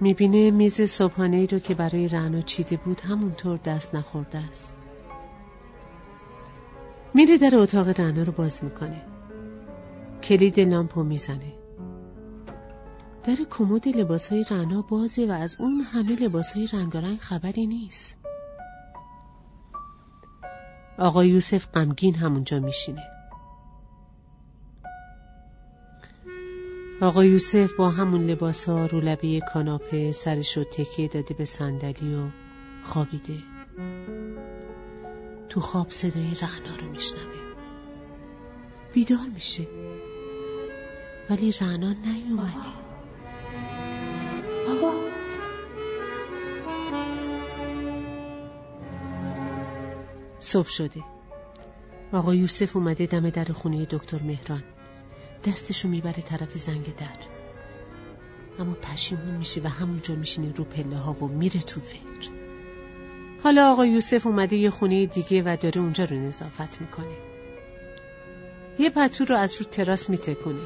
می‌بینه میز صبحانه ای رو که برای رعنا چیده بود همونطور دست نخورده است. میره در اتاق رعنا رو باز می‌کنه. کلید لامپو می‌زنه. در کمد لباس های رعنا بازه و از اون همه لباس های رنگارنگ خبری نیست. آقا یوسف غمگین همونجا میشینه. آقا یوسف با همون لباس ها رو لبه کاناپه سرش رو تکیه داده به صندلی و خوابیده. تو خواب صدای رعنا رو میشنوه. بیدار میشه. ولی رعنا نیومدی بابا. صبح شده. آقا یوسف اومده دم در خونه دکتر مهران. دستشو می‌بره طرف زنگ در. اما پشیمون میشه و همونجا میشینه رو پله ها و میره تو فکر. حالا آقا یوسف اومده یه خونه دیگه و داره اونجا رو نظافت می‌کنه. یه پتو رو از رو تراس میتکونه.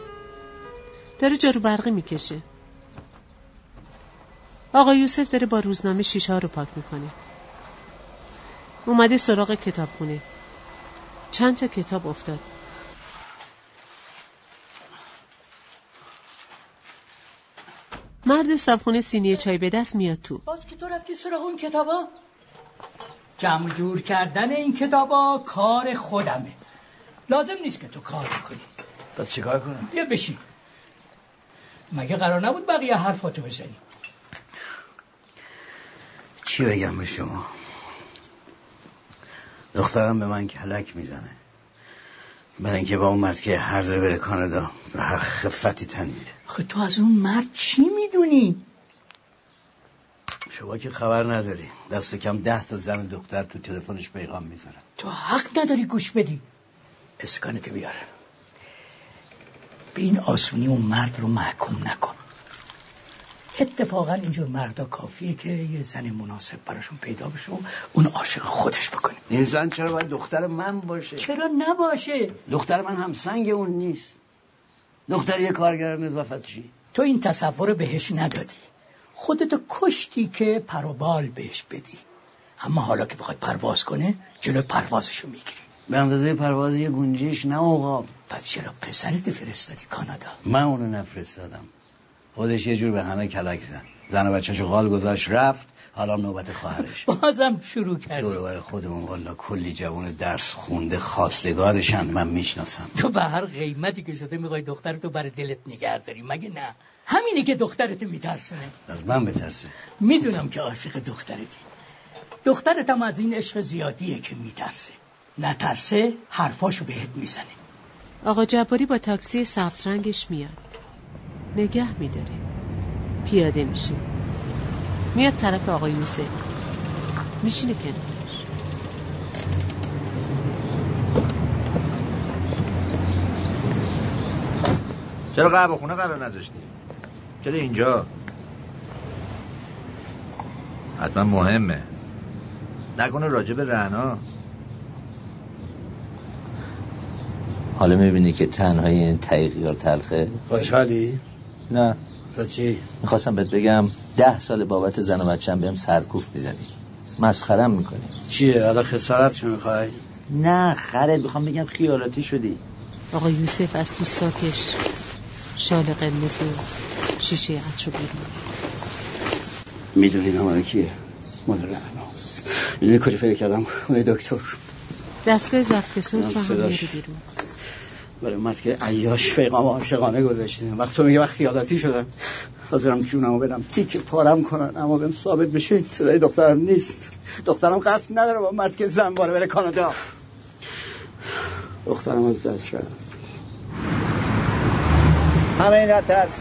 داره جارو برقی می‌کشه. آقا یوسف داره با روزنامه شیشه رو پاک می‌کنه. اومده سراغ کتابخونه. چند تا کتاب افتاد. مرد صابخونه سینی چای به دست میاد تو. باز که تو رفتی سراغ اون کتابا؟ جمع جور کردن این کتابا کار خودمه. لازم نیست که تو کار کنی بعد چیکار کنم؟ بیا بشین. مگه قرار نبود بقیه حرفاتو بزنی؟ چی بگم به شما؟ دخترم به من کلک می‌زنه. برای اینکه با اون مرد که هر بره کانادا به هر خفتی تن میره. خب تو از اون مرد چی می‌دونی؟ شما که خبر نداری. دست کم ده تا زن دختر تو تلفنش پیغام می‌ذارن تو حق نداری گوش بدی. اسکانتو بیار. به این آسونی اون مرد رو محکوم نکن. اتفاقا اینجور مردا کافیه که یه زن مناسب براشون پیدا بشه و اون عاشق خودش بکنه این زن چرا باید دختر من باشه؟ چرا نباشه؟ دختر من هم سنگ اون نیست. دختر یه کارگر نظافت چی؟ تو این تصور بهش ندادی. خودتو کشتی که پروبال بهش بدی. اما حالا که بخواد پرواز کنه جلو پروازشو می‌گیری. به اندازه پرواز یه گنجش نه آقا. پس چرا پسرت فرستادی کانادا؟ من اونو نفرستادم. خودش یه جور به همه کلک زن زن و بچهش غال گذاشت رفت. حالا نوبت خواهرش. بازم شروع کرد. دور بر خودمون والا کلی جوان درس خونده خواستگارشن. من می‌شناسم. تو به هر قیمتی که شده می‌خوای دخترتو برای دلت نگه داری مگه نه؟ همینه که دخترت میترسونه. از من بترسه می‌دونم که عاشق دخترتی. دخترت هم از این عشق زیادیه که میترسه. نترسه حرفاشو بهت می‌زنه. آقا جباری با تاکسی سبز رنگش میاد. نگه میداره پیاده میشه میاد طرف آقا یوسف میشینه کنارش. چرا قهوه خونه قرار نذاشتی؟ چرا اینجا؟ حتما مهمه. نکنه راجب رعنا. حالا می‌بینی که تنهایی این تحقیقار تلخه. خوشحالی؟ نه. چی؟ می‌خواستم بهت بگم ده سال بابت زن و بچم بهم سرکوف می‌زنی مسخرم می‌کنی. چیه؟ حالا خسارتشو می‌خوای؟ نه خره می‌خوام بگم خیالاتی شدی. آقا یوسف از تو ساکش. شال قرمز و شیشه عطر بیرون. می‌دونی نامه کیه؟ مادر رهناست می‌دونی کجا پیدا کردم؟ اون دکتر. دستگاه ضبط صوت رو هم بیرون. برای مرد که عیاش پیغام عاشقانه گذاشته وقت تو میگه وقت یادتی شدن حاضرم جونمو بدم. تیک پارم کنن اما بهم ثابت بشه صدای دخترم نیست. دخترم قصد نداره با مرد که زن باره بره کانادا. دخترم از دست شدم همه این ترس.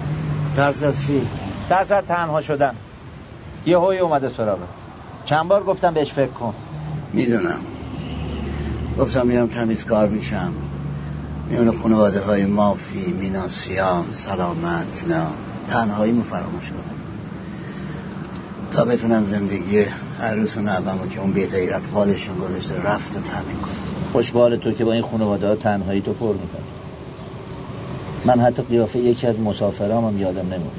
ترس از چی؟ ترس از تنها شدن. یه هوی اومده سراغت. چند بار گفتم بهش فکر کن. می‌دونم. گفتم میرم تمیزکار میشم. میونه خانواده های مافی میناسیان سلامت نه تنهایی فراموش کنم تا بتونم زندگی عروس و نبمو که اون بی غیرت بالشون گذاشته رفت و تامین کنم. خوشبال تو که با این خانواده ها تنهایی تو پر می‌کنی. من حتی قیافه یکی از مسافرام هم یادم نمون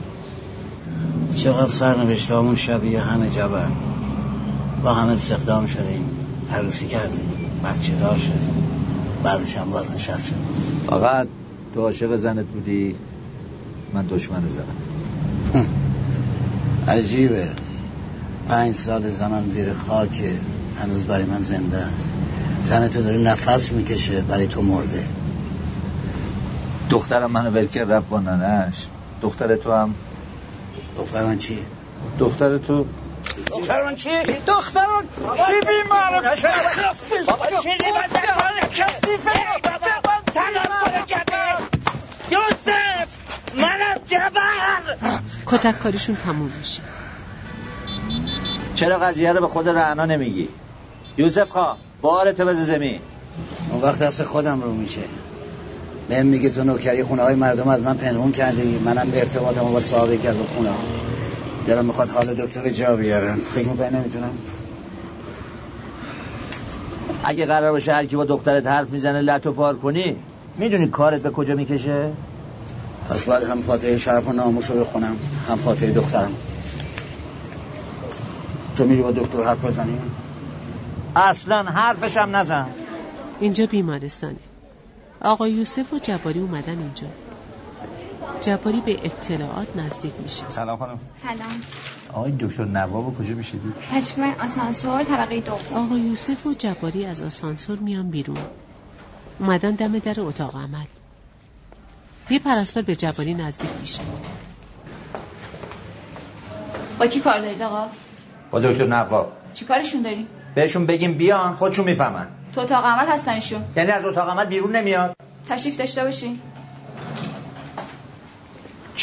چقدر سرنوشته همون شبیه همه جبر با همه استخدام شدیم عروسی کردیم بچه دار شدیم. بعدش هم باز نشست شدیم فقط تو عاشق زنت بودی من دشمن زنم. عجیبه. پنج سال زنم زیر خاکه هنوز برای من زنده است. زن تو داره نفس می‌کشه برای تو مرده. دخترم منو ولکر رفت با ننش. دختر تو هم؟ دختر من چی؟ دختر تو دختران چی؟ دختران چی بیمار بابا چیزی من کسیفه یوسف منم جبر کتک کاریشون تموم میشه. چرا قضیه رو به خود رعنا نمیگی؟ یوسف خان بار تو بز زمین. اون وقت دست خودم رو میشه. بهم میگه تو نوکری خونه های مردم از من پنهون کردی. منم به ارتباطم با صاحب از اون خونه ها دلم می‌خواد حال دکتر جا بیارم. فکر می‌کنی نمی‌تونم؟ اگه قرار باشه هر کی با دخترت حرف می‌زنه لطو پار کنی می‌دونی کارت به کجا می‌کشه؟ پس باید هم فاتحه شرف و ناموس رو بخونم هم فاتحه دخترم. تو میری با دکتر حرف بزنی؟ اصلا حرفش هم نزن. اینجا بیمارستانه. آقا یوسف و جباری اومدن اینجا. جباری به اطلاعات نزدیک میشه. سلام خانم. سلام. آقای دکتر نواب کجا میشیدید؟ پشمن آسانسور طبقه دوم. آقا یوسف و جباری از آسانسور میان بیرون. اومدن دم در اتاق عمل. یه پرستار به جباری نزدیک میشه. با کی کار دارید آقا؟ با دکتر نواب. چی کارشون داری؟ بهشون بگیم بیان خودشون می‌فهمن. تو اتاق عمل هستنشون. یعنی از اتاق عمل بیرون نمیاد. تشریف داشته باشی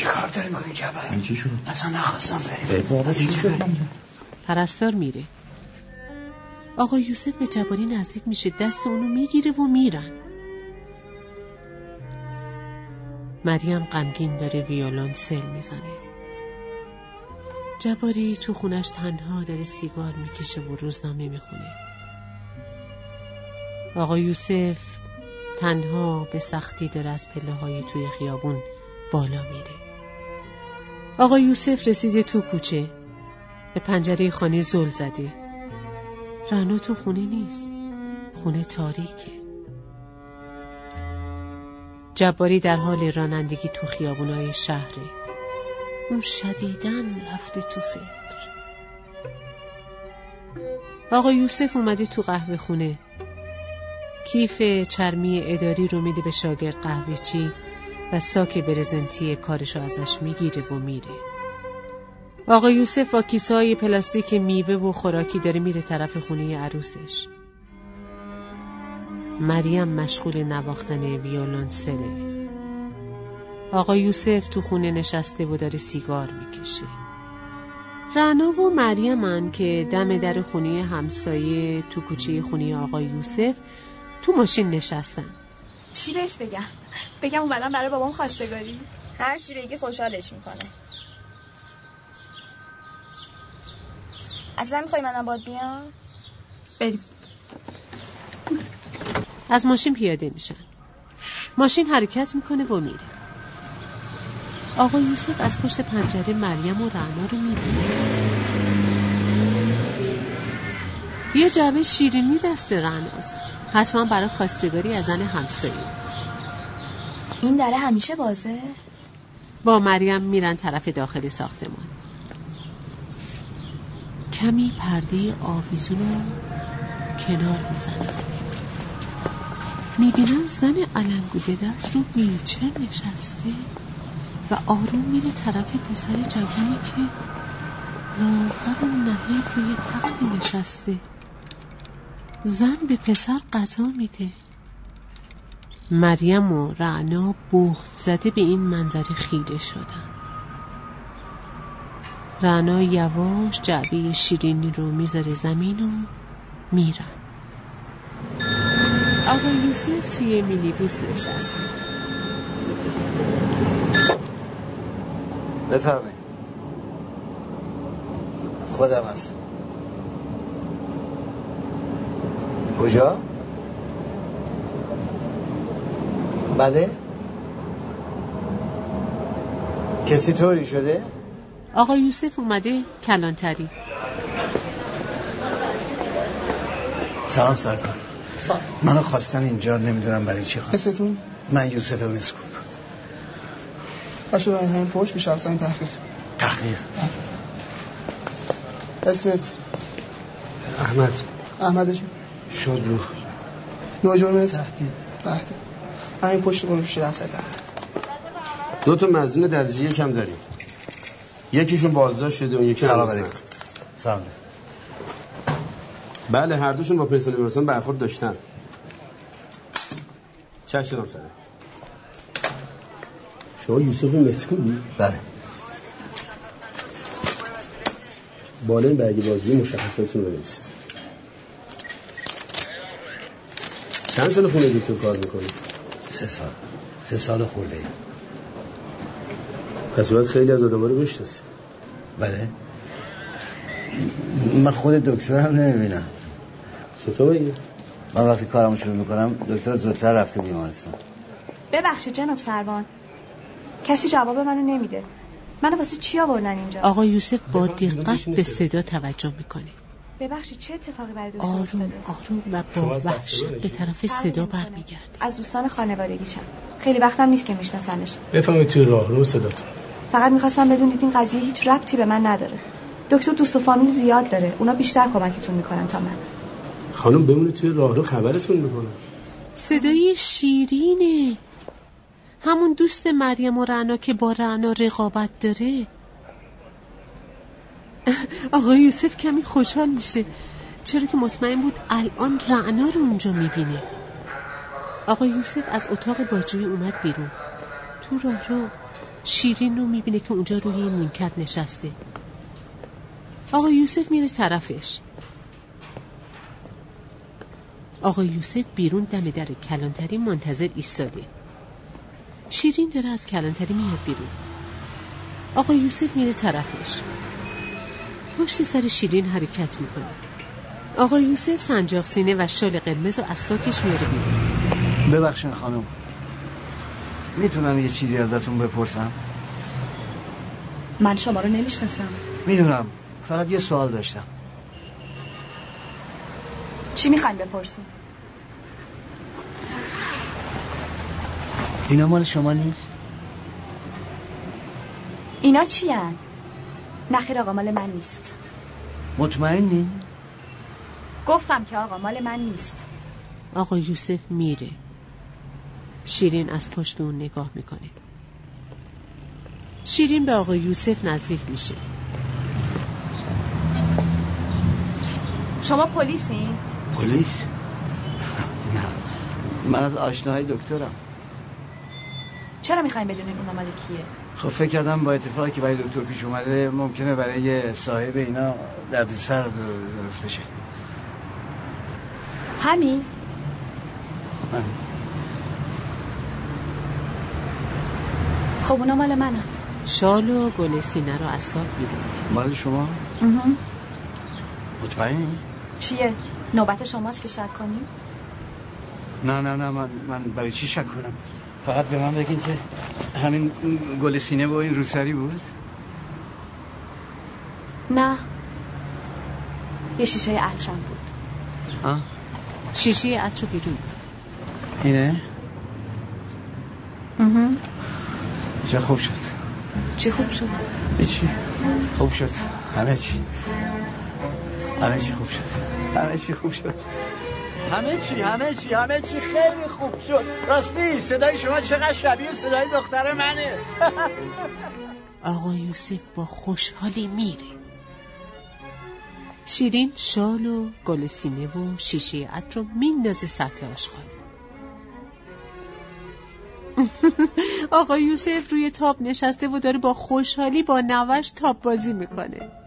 چی کار داری می‌کنی جبر؟ چی شد؟ اصلا نخواستم بریم. پرستار میره. آقا یوسف به جباری نزدیک میشه دست اونو می‌گیره و میرن. مریم غمگین داره ویولون سل می‌زنه. جباری تو خونش تنها داره سیگار می‌کشه و روزنامه می‌خونه. آقا یوسف تنها به سختی داره از پله های توی خیابون بالا میره. آقا یوسف رسیده تو کوچه. به پنجره خانه زل زده رنا تو خونه نیست. خونه تاریکه. جباری در حال رانندگی تو خیابونای شهره. اون شدیدن رفته تو فکر. آقا یوسف اومده تو قهوه خونه. کیف چرمی اداری رو میده به شاگرد قهوه چی و ساک برزنتی کارشو ازش می‌گیره و میره. آقا یوسف با کیسه های پلاستیک میوه و خوراکی داره میره طرف خونه عروسش. مریم مشغول نواختن ویولونسله آقا یوسف تو خونه نشسته و داره سیگار می‌کشه. رنا و مریمن که دم در خونه همسایه تو کوچه خونه آقا یوسف تو ماشین نشستن. چی بهش بگم؟ بگم اومدم برای بابام خواستگاری. هر چی بگی خوشحالش می‌کنه. اصلا می‌خوای منم باد بیام؟ بریم. از ماشین پیاده میشن. ماشین حرکت می‌کنه و میره. آقا یوسف از پشت پنجره مریم و رعنا رو می‌بینه. یه جعبه شیرینی دست رعناست. حتما برای خواستگاری از زن همسایه. این دره همیشه بازه؟ با مریم میرن طرف داخل ساختمان. کمی پرده آویزون رو کنار می‌زنن. می‌بینن زن علنگو به دست رو ویلچر نشسته و آروم میره طرف پسر جوانی که لاغر و نهیب روی تخت نشسته. زن به پسر غذا میده. مریم و رعنا بهت زده به این منظره خیره شدن. رعنا یواش جعبه شیرینی رو می‌ذاره زمین و میرن. آقا یوسف توی مینیبوس نشسته. بفرمایید. خودم هست کجا؟ بله؟ کسی طوری شده؟ آقا یوسف اومده کلانتری. سلام سرکار. منو خواستن اینجا نمی‌دونم برای چی خواست اسمتون؟ من یوسف مسکوب. باشه برای همین پشت میشه اصلا تحقیق. تحقیق. اسمت؟ احمد. احمدش. شد رو نوع جرمت تهدید. تهدید. همین پشت برو پیش تحقیق دو تا مزنون درجه یکم داریم. یکیشون بازداشت شده اون یکی سلام. علیکم. سلام بله هر دوشون با پرسنل بیمارستان برخورد داشتن. چشم سره شما یوسف مسکولی؟ بله. بالا این برگی بازی مشخصاتتون رو بنویسید. چند سال خونه دکتر کار می‌کنی؟ سه سال. سه سال خورده ایم. پس باید خیلی از آدم رو بشناسی. بله. من خود دکترم نمی‌بینم. چطور بگی؟ من وقتی کارمو شروع می‌کنم دکتر زودتر رفته بیمارستان. ببخشید جناب سروان. کسی جواب منو نمیده. منو واسه چی آوردن اینجا؟ آقا یوسف با دقت به صدا توجه می‌کنه. ببخشید چه اتفاقی برای دکتر آروم افتاده؟ آروم و با وحشت به طرف صدا برمیگرد از دوستان خانوادگیشم. خیلی وقتم نیست که میشناسمش. بفهمید توی راه رو صداتون. فقط می‌خواستم بدونید این قضیه هیچ ربطی به من نداره. دکتر دوست و فامیل زیاد داره. اونا بیشتر کمکتون می‌کنن تا من. خانم بمونه توی راه رو خبرتون می‌کنه صدای شیرینه. همون دوست مریم و رعنا که با رعنا رقابت داره. آقا یوسف کمی خوشحال میشه. چرا که مطمئن بود الان رعنا رو اونجا می‌بینه. آقا یوسف از اتاق باجوی اومد بیرون. تو راه رو شیرین رو می‌بینه که اونجا روی نیمکت نشسته. آقا یوسف میره طرفش. آقا یوسف بیرون دم در کلانتری منتظر ایستاده. شیرین داره از کلانتری میاد بیرون. آقا یوسف میره طرفش. پشت سر شیرین حرکت می‌کنه. آقا یوسف سنجاق سینه و شال قرمز و از ساکش میاره بیرون. ببخشین خانم. می‌تونم یه چیزی ازتون بپرسم؟ من شما رو نمی‌شناسم. می‌دونم. فقط یه سوال داشتم. چی می‌خواین بپرسین؟ اینا مال شما نیست؟ اینا چی هن؟ نخیر آقا مال من نیست مطمئنی؟ گفتم که آقا مال من نیست آقا یوسف میره شیرین از پشت اون نگاه می‌کنه شیرین به آقا یوسف نزدیک میشه شما پلیسین؟ پلیس؟ نه من از آشناهای دکترم چرا می‌خواین بدونین اونا مال کیه؟ خب فکر کردم با اتفاقی که برای دکتر پیش اومده ممکنه برای صاحب اینا دردسر درست بشه همین؟ من خب اونا مال منم شال و گل سینه رو از بیرون مال شما؟ مطمئنی؟ چیه؟ نوبت شماست که شک کنی؟ نه نه نه من, من برای چی شک کنم فقط به من بگین که همین گل سینه و این روسری بود نه یه شیشه عطرم بود ها؟ شیشه عطر بیرون اینه؟ اها. چه خوب شد چی خوب شد؟ چی؟ خوب شد همه چی همه چی خوب شد همه چی خوب شد همه چی همه چی همه چی خیلی خوب شد. راستی صدای شما چقدر شبیه صدای دختر منه. *laughs* آقا یوسف با خوشحالی میره. شیرین شال و گل سینه و شیشه عطر رو میندازه سطل آشغال. *laughs* آقا یوسف روی تاب نشسته و داره با خوشحالی با نوش تاب بازی می‌کنه.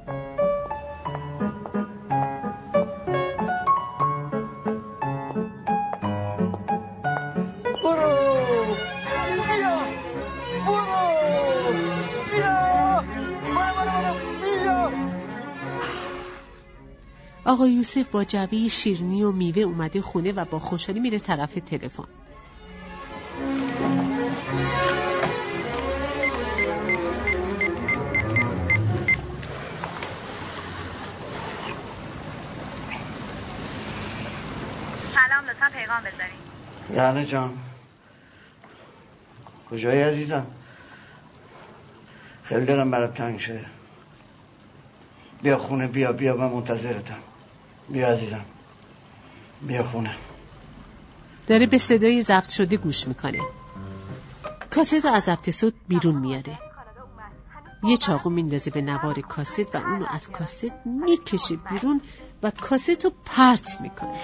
آقا یوسف با جعبه شیرنی و میوه اومده خونه و با خوشحالی میره طرف تلفن. سلام لطفا پیغام بذارین رانه جان. کجایی عزیزم؟ خیلی دارم برات تنگ شده. بیا خونه بیا بیا من منتظرتم. بیا عزیزم. بیا خونه. داره به صدای ضبط شده گوش می‌کنه. کاست رو از صوت بیرون میاره. یه چاقو میندازه به نوار کاست و اونو از کاست می‌کشه بیرون و کاست رو پرت می‌کنه.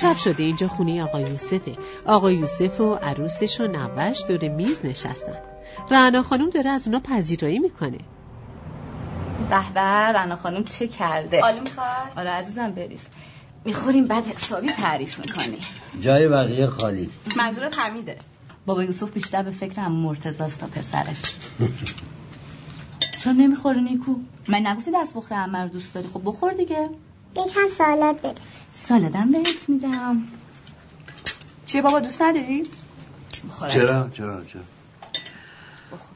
شب شده. اینجا خونه آقا یوسفه آقا یوسف و عروسش و نوش دور میز نشستن. رعنا خانم داره از اونا پذیرایی می‌کنه. به به رعنا خانم چه کرده؟ آلو می‌خوای؟ آره عزیزم بریز. می‌خوریم بعد حسابی تعریف می‌کنی. جای بقیه خالی. منظورت حمیده. بابا یوسف بیشتر به فکر هم مرتزاست تا پسرش. چرا نمی‌خوری نیکو؟ من نگفتی دست بخور همه رو دوست داری. خب بخور دیگه. یکم سالاد بده سالادم بهت میدم چیه بابا دوست نداری؟ چرا چرا چرا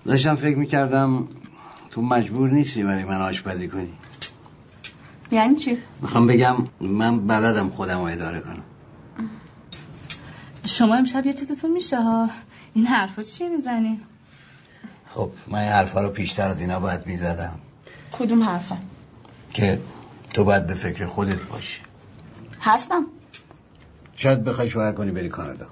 داشتم فکر می‌کردم تو مجبور نیستی برای من آشپزی کنی یعنی چی؟ می‌خوام بگم من بلدم خودم رو اداره کنم شما امشب یه چیزتون میشه ها این حرفا چی می‌زنی؟ خب من این حرفا رو پیشتر از اینا باید می‌زدم کدوم حرفا؟ که تو باید به فکر خودت باشی. هستم. شاید بخوای شوهر کنی بری کانادا.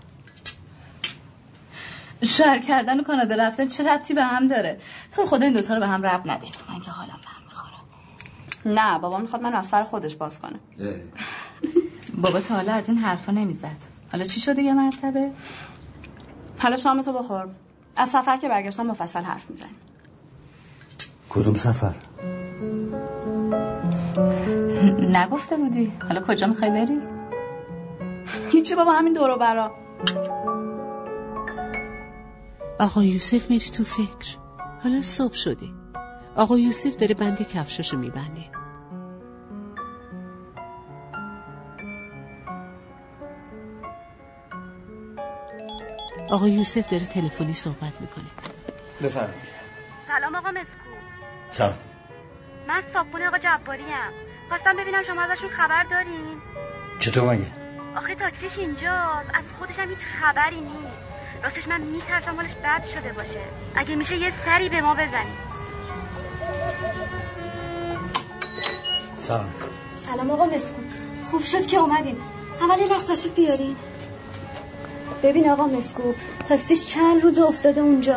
شهر کردن و کانادا رفتن چه ربطی به هم داره؟ تو خدا این دوتا رو به هم رب ندیم من که حالم به هم می‌خوره. نه بابا می‌خواد من از سر خودش باز کنه. بابا تا حالا از این حرفا نمی‌زد. حالا چی شده یه مرتبه؟ حالا شامتو بخور. از سفر که برگشتم مفصل حرف می‌زنیم. کدوم سفر؟ *laughs* نگفته بودی. حالا کجا می‌خوای بری؟ هیچی بابا همین دورو برا. آقا یوسف میری تو فکر. حالا صبح شده آقا یوسف داره بند کفشاشو میبنده. آقا یوسف داره تلفنی صحبت می‌کنه. بفرمایید. سلام آقا مسکو. سلام. من صابخونه آقا جباری ام خواستم ببینم شما ازشون خبر دارین. چطور مگه؟ آخه تاکسیش اینجاست. از خودش هم هیچ خبری نیست. راستش من میترسم حالش بد شده باشه. اگه میشه یه سری به ما بزنید سلام. سلام آقا مسکو خوب شد که اومدین. اول یه لحظه تشریف بیارین. ببین آقا مسکو تاکسیش چند روز افتاده اونجا.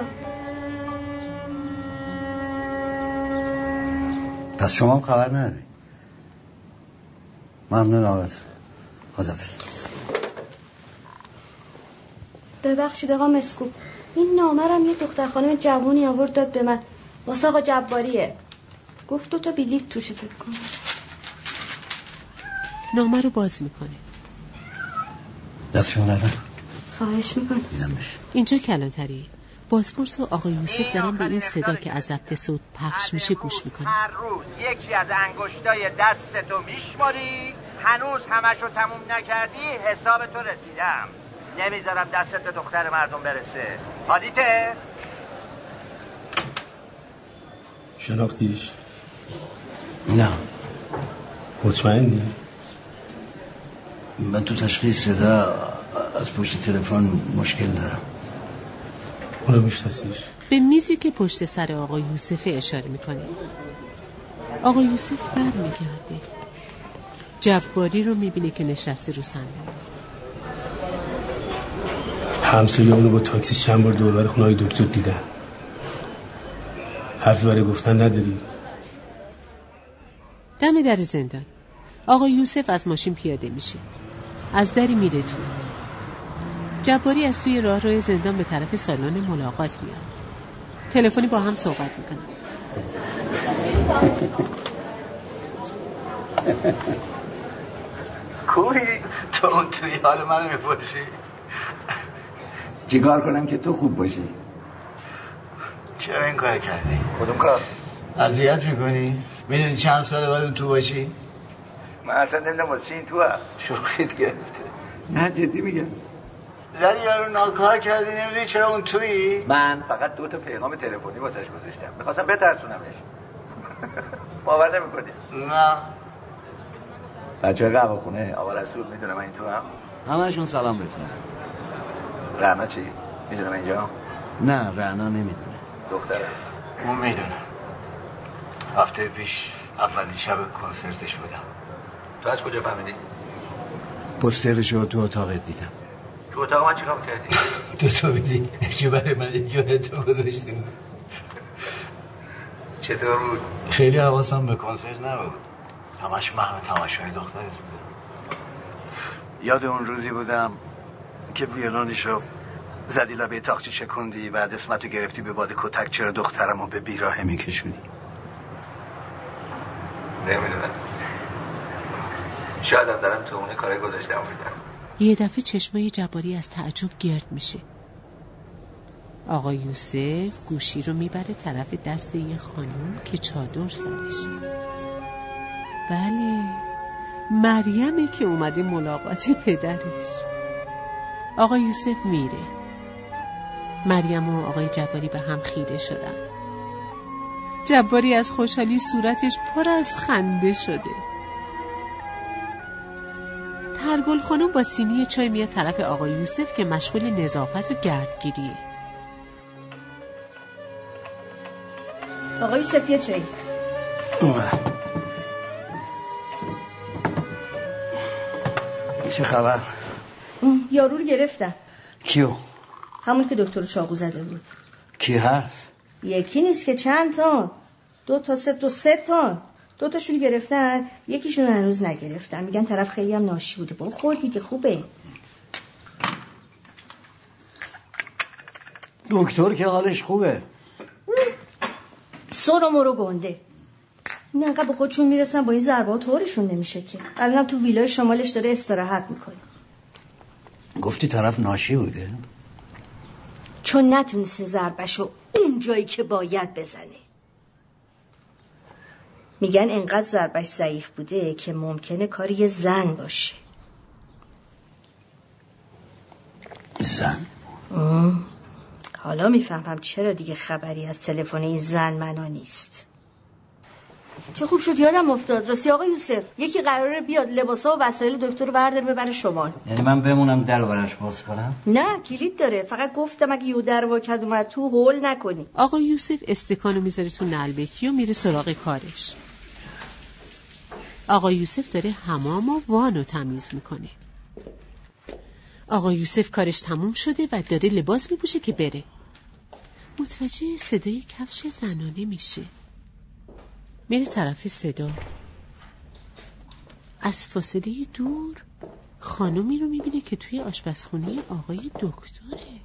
پس شما هم خبر نداری. ممنون آقا. خدافظ. ببخشید آقا مسکو این نامرم یه دختر خانم جوونی آورد داد به من. واسه آقا جباریه. گفت دو تا بلیت توشه فکر کنم. نامه رو باز می‌کنه. دست شما خواهش می‌کنم. اینجا کلانتری. بازپرس و آقا یوسف دارن به این صدا که از ضبط صوت پخش میشه گوش می‌کنن. هر روز یکی از انگشتای دستتو میشماری هنوز همشو تموم نکردی حساب تو رسیدم. نمی‌ذارم دستت به دختر مردم برسه. حالیته؟ شناختیش؟ نه. مطمئنی؟ من تو تشخیص صدا از پشت تلفن مشکل دارم. اونو میشناسیش. به میزی که پشت سر آقا یوسف اشاره می‌کنه. آقا یوسف بر میگرده جباری رو می‌بینه که نشسته رو صندلی همسایه اونو با تاکسی چند بار دوربر خونه های دکتر دیدن. حرفی برای گفتن نداری؟ دم در زندان. آقا یوسف از ماشین پیاده میشه. از دری میره تو. جباری از توی راه روی زندان به طرف سالن ملاقات میاد. تلفنی با هم صحبت می‌کنن کوی تو اون توی حال منو می‌پرسی؟ چیکار کنم که تو خوب باشی؟ چرا این کار کردی؟ کدوم کار؟ اذیت می‌کنی؟ می‌دونی چند ساله باید اون تو باشی؟ من اصلا نمی‌دونم واسه چی این تو هم. شوخیت گرفته. نه جدی میگم. زدی یارو ناکار کردی نمی‌دونی چرا اون تویی؟ من فقط دو تا پیغام تلفنی واسش گذاشتم. می‌خواستم بترسونمش. *laughs* باور نمی‌کنی. نه. بچه قهوه خونه آقا رسول می‌دونم من این تو هم همشون سلام رسونم رعنا چی؟ می‌دونم اینجا؟ نه رعنا نمی‌دونه. دختره. اون می‌دونه. هفته پیش اولین شب کنسرتش بودم. تو از کجا فهمیدی؟ پسترش رو تو اتاقت دیدم. تو اتاق من چیکار کردی؟ *laughs* تو تو بیدی یکی برای من یکی برای تو گذاشتیم چطور بود؟ خیلی حواسم به کنسرت نبود. همش محو تماشای دخترت بود. یاد اون روزی بودم که ویولونش رو زدی لبه تاقچی شکندی بعد اسمتو گرفتی به باد کتک چرا دخترم رو به بیراهه میکشونی نمی‌دونم. شاید هم دارم تو اون کار گذاشتم بودم. یه دفعه چشمای جباری از تعجب گرد میشه. آقا یوسف گوشی رو می‌بره طرف دست یه خانم که چادر سرشه. بله مریمه که اومده ملاقات پدرش. آقا یوسف میره. مریم و آقای جباری به هم خیره شدن. جباری از خوشحالی صورتش پر از خنده شده. ترگل خانم با سینی چای میاد طرف آقای یوسف که مشغول نظافت و گردگیریه آقای یوسف یه چای. چه خبر؟ یارو رو گرفتن کیو؟ همون که دکتر چاقو زده بود. کی هست؟ یکی نیست که چند تا دو تا سه تا سه تا دو تاشون گرفتن یکیشون هنوز نگرفتن. میگن طرف خیلی هم ناشی بوده. با خوردی که خوبه. دکتر که حالش خوبه. سر و مرو گنده. نه به خودشون می‌رسن با این ضربات طورشون نمیشه که. الانم تو ویلای شمالش داره استراحت می‌کنه. گفتی طرف ناشی بوده؟ چون نتونسته ضربشو اون جایی که باید بزنه. میگن انقدر ضربش ضعیف بوده که ممکنه کاری یه زن باشه. زن؟ آه. حالا می‌فهمم چرا دیگه خبری از تلفن این زن منا نیست. چه خوب شد یادم افتاد. راستی آقا یوسف یکی قراره بیاد لباسا و وسایل دکتر رو برداره ببره شمال. یعنی من بمونم در رو براش باز کنم؟ نه کلید داره. فقط گفتم اگه یو در واکد اومد تو هول نکنی. آقا یوسف استکانو می‌ذاره تو نلبکی و میره سراغ کارش. آقا یوسف داره حمام و وانو تمیز می‌کنه. آقا یوسف کارش تموم شده و داره لباس میپوشه که بره. متوجه صدای کفش زنانه میشه. میره طرف صدا. از فاصله دور خانومی رو می‌بینه که توی آشپزخونه آقای دکتره.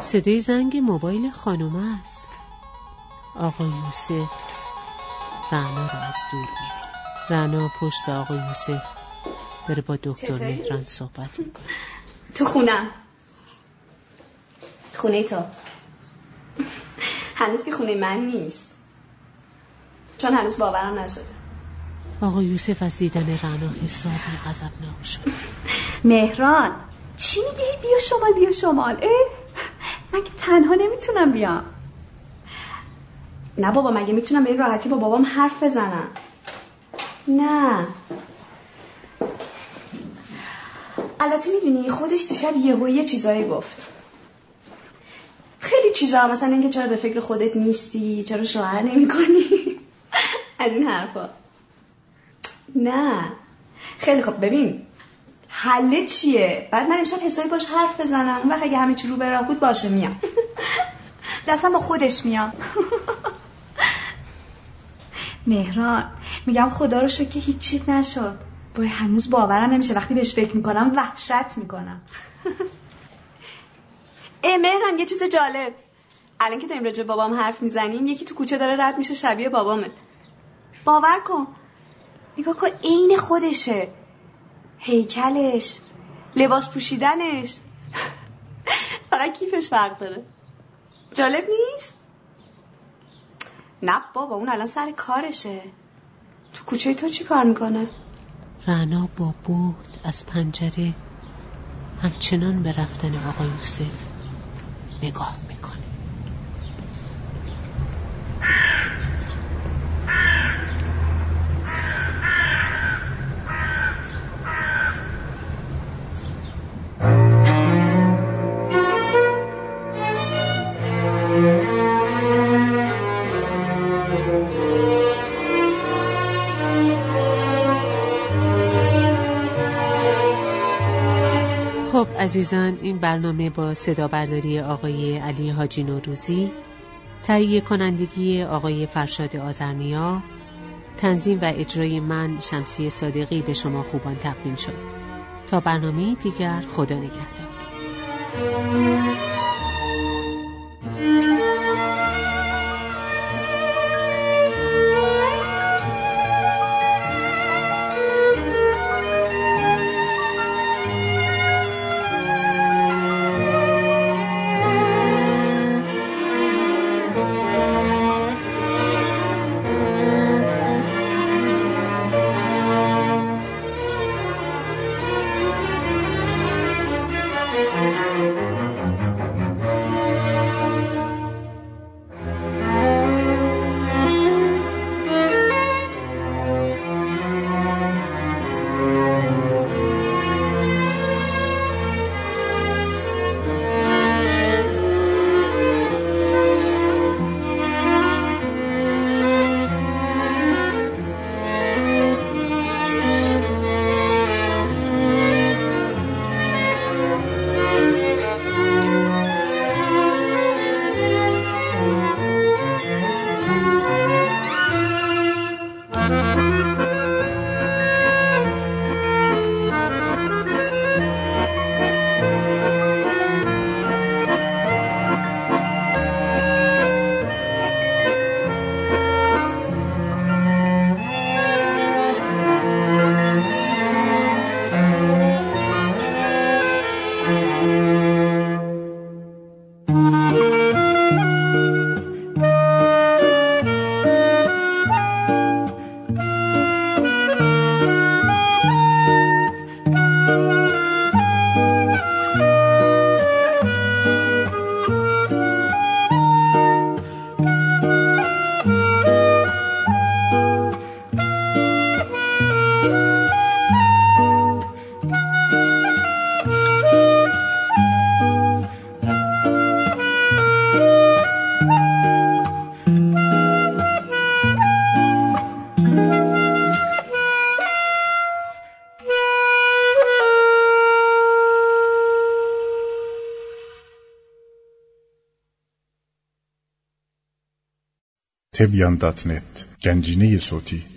صدای زنگ موبایل خانومه است. آقا یوسف رعنا رو از دور می‌بینه. رعنا پشت به آقا یوسف داره با دکتر؟ مهران صحبت می‌کنه. تو خونم. خونه تو. هنوز که خونه من نیست. چون هنوز باورم نشده. آقا یوسف از دیدن رعنا حسابی غضبناک شد. مهران چی میگه بیا شمال بیا شمال. اه؟ من که تنها نمی‌تونم بیام. نه بابا مگه می‌تونم به این راحتی با بابام حرف بزنم؟ نه. البته می‌دونی خودش دیشب یهو یه چیزایی گفت. خیلی چیزا مثلا اینکه چرا به فکر خودت نیستی چرا شوهر نمی کنی *laughs* از این حرفا. نه. خیلی خب ببین حله چیه؟ بعد من امشب حسابی باش حرف بزنم. اون وقت اگه همه چی رو به راه بود باشه میام. *laughs* دستم با خودش میام. *laughs* مهران میگم خدا رو شکر که هیچی نشد. وای هنوز باورم نمیشه. وقتی بهش فکر می‌کنم وحشت می‌کنم. *laughs* ای مهران یه چیز جالب. الان که داریم راجع بابام حرف می‌زنیم یکی تو کوچه داره رد میشه شبیه بابامه. باور کن. نگاه کن عین خودشه. هیکلش لباس پوشیدنش. *laughs* فقط کیفش فرق داره. جالب نیست؟ نه بابا اون الان سر کارشه. تو کوچه تو چی کار می‌کنه؟ رعنا با بود از پنجره همچنان به رفتن آقا یوسف نگاه عزیزان این برنامه با صدا برداری آقای علی حاجی نوروزی تهیه کنندگی آقای فرشاد آزرنیا تنظیم و اجرای من شمسی صادقی به شما خوبان تقدیم شد. تا برنامه دیگر خدا نگهدار. کبیان دات نت گنجینه صوتی.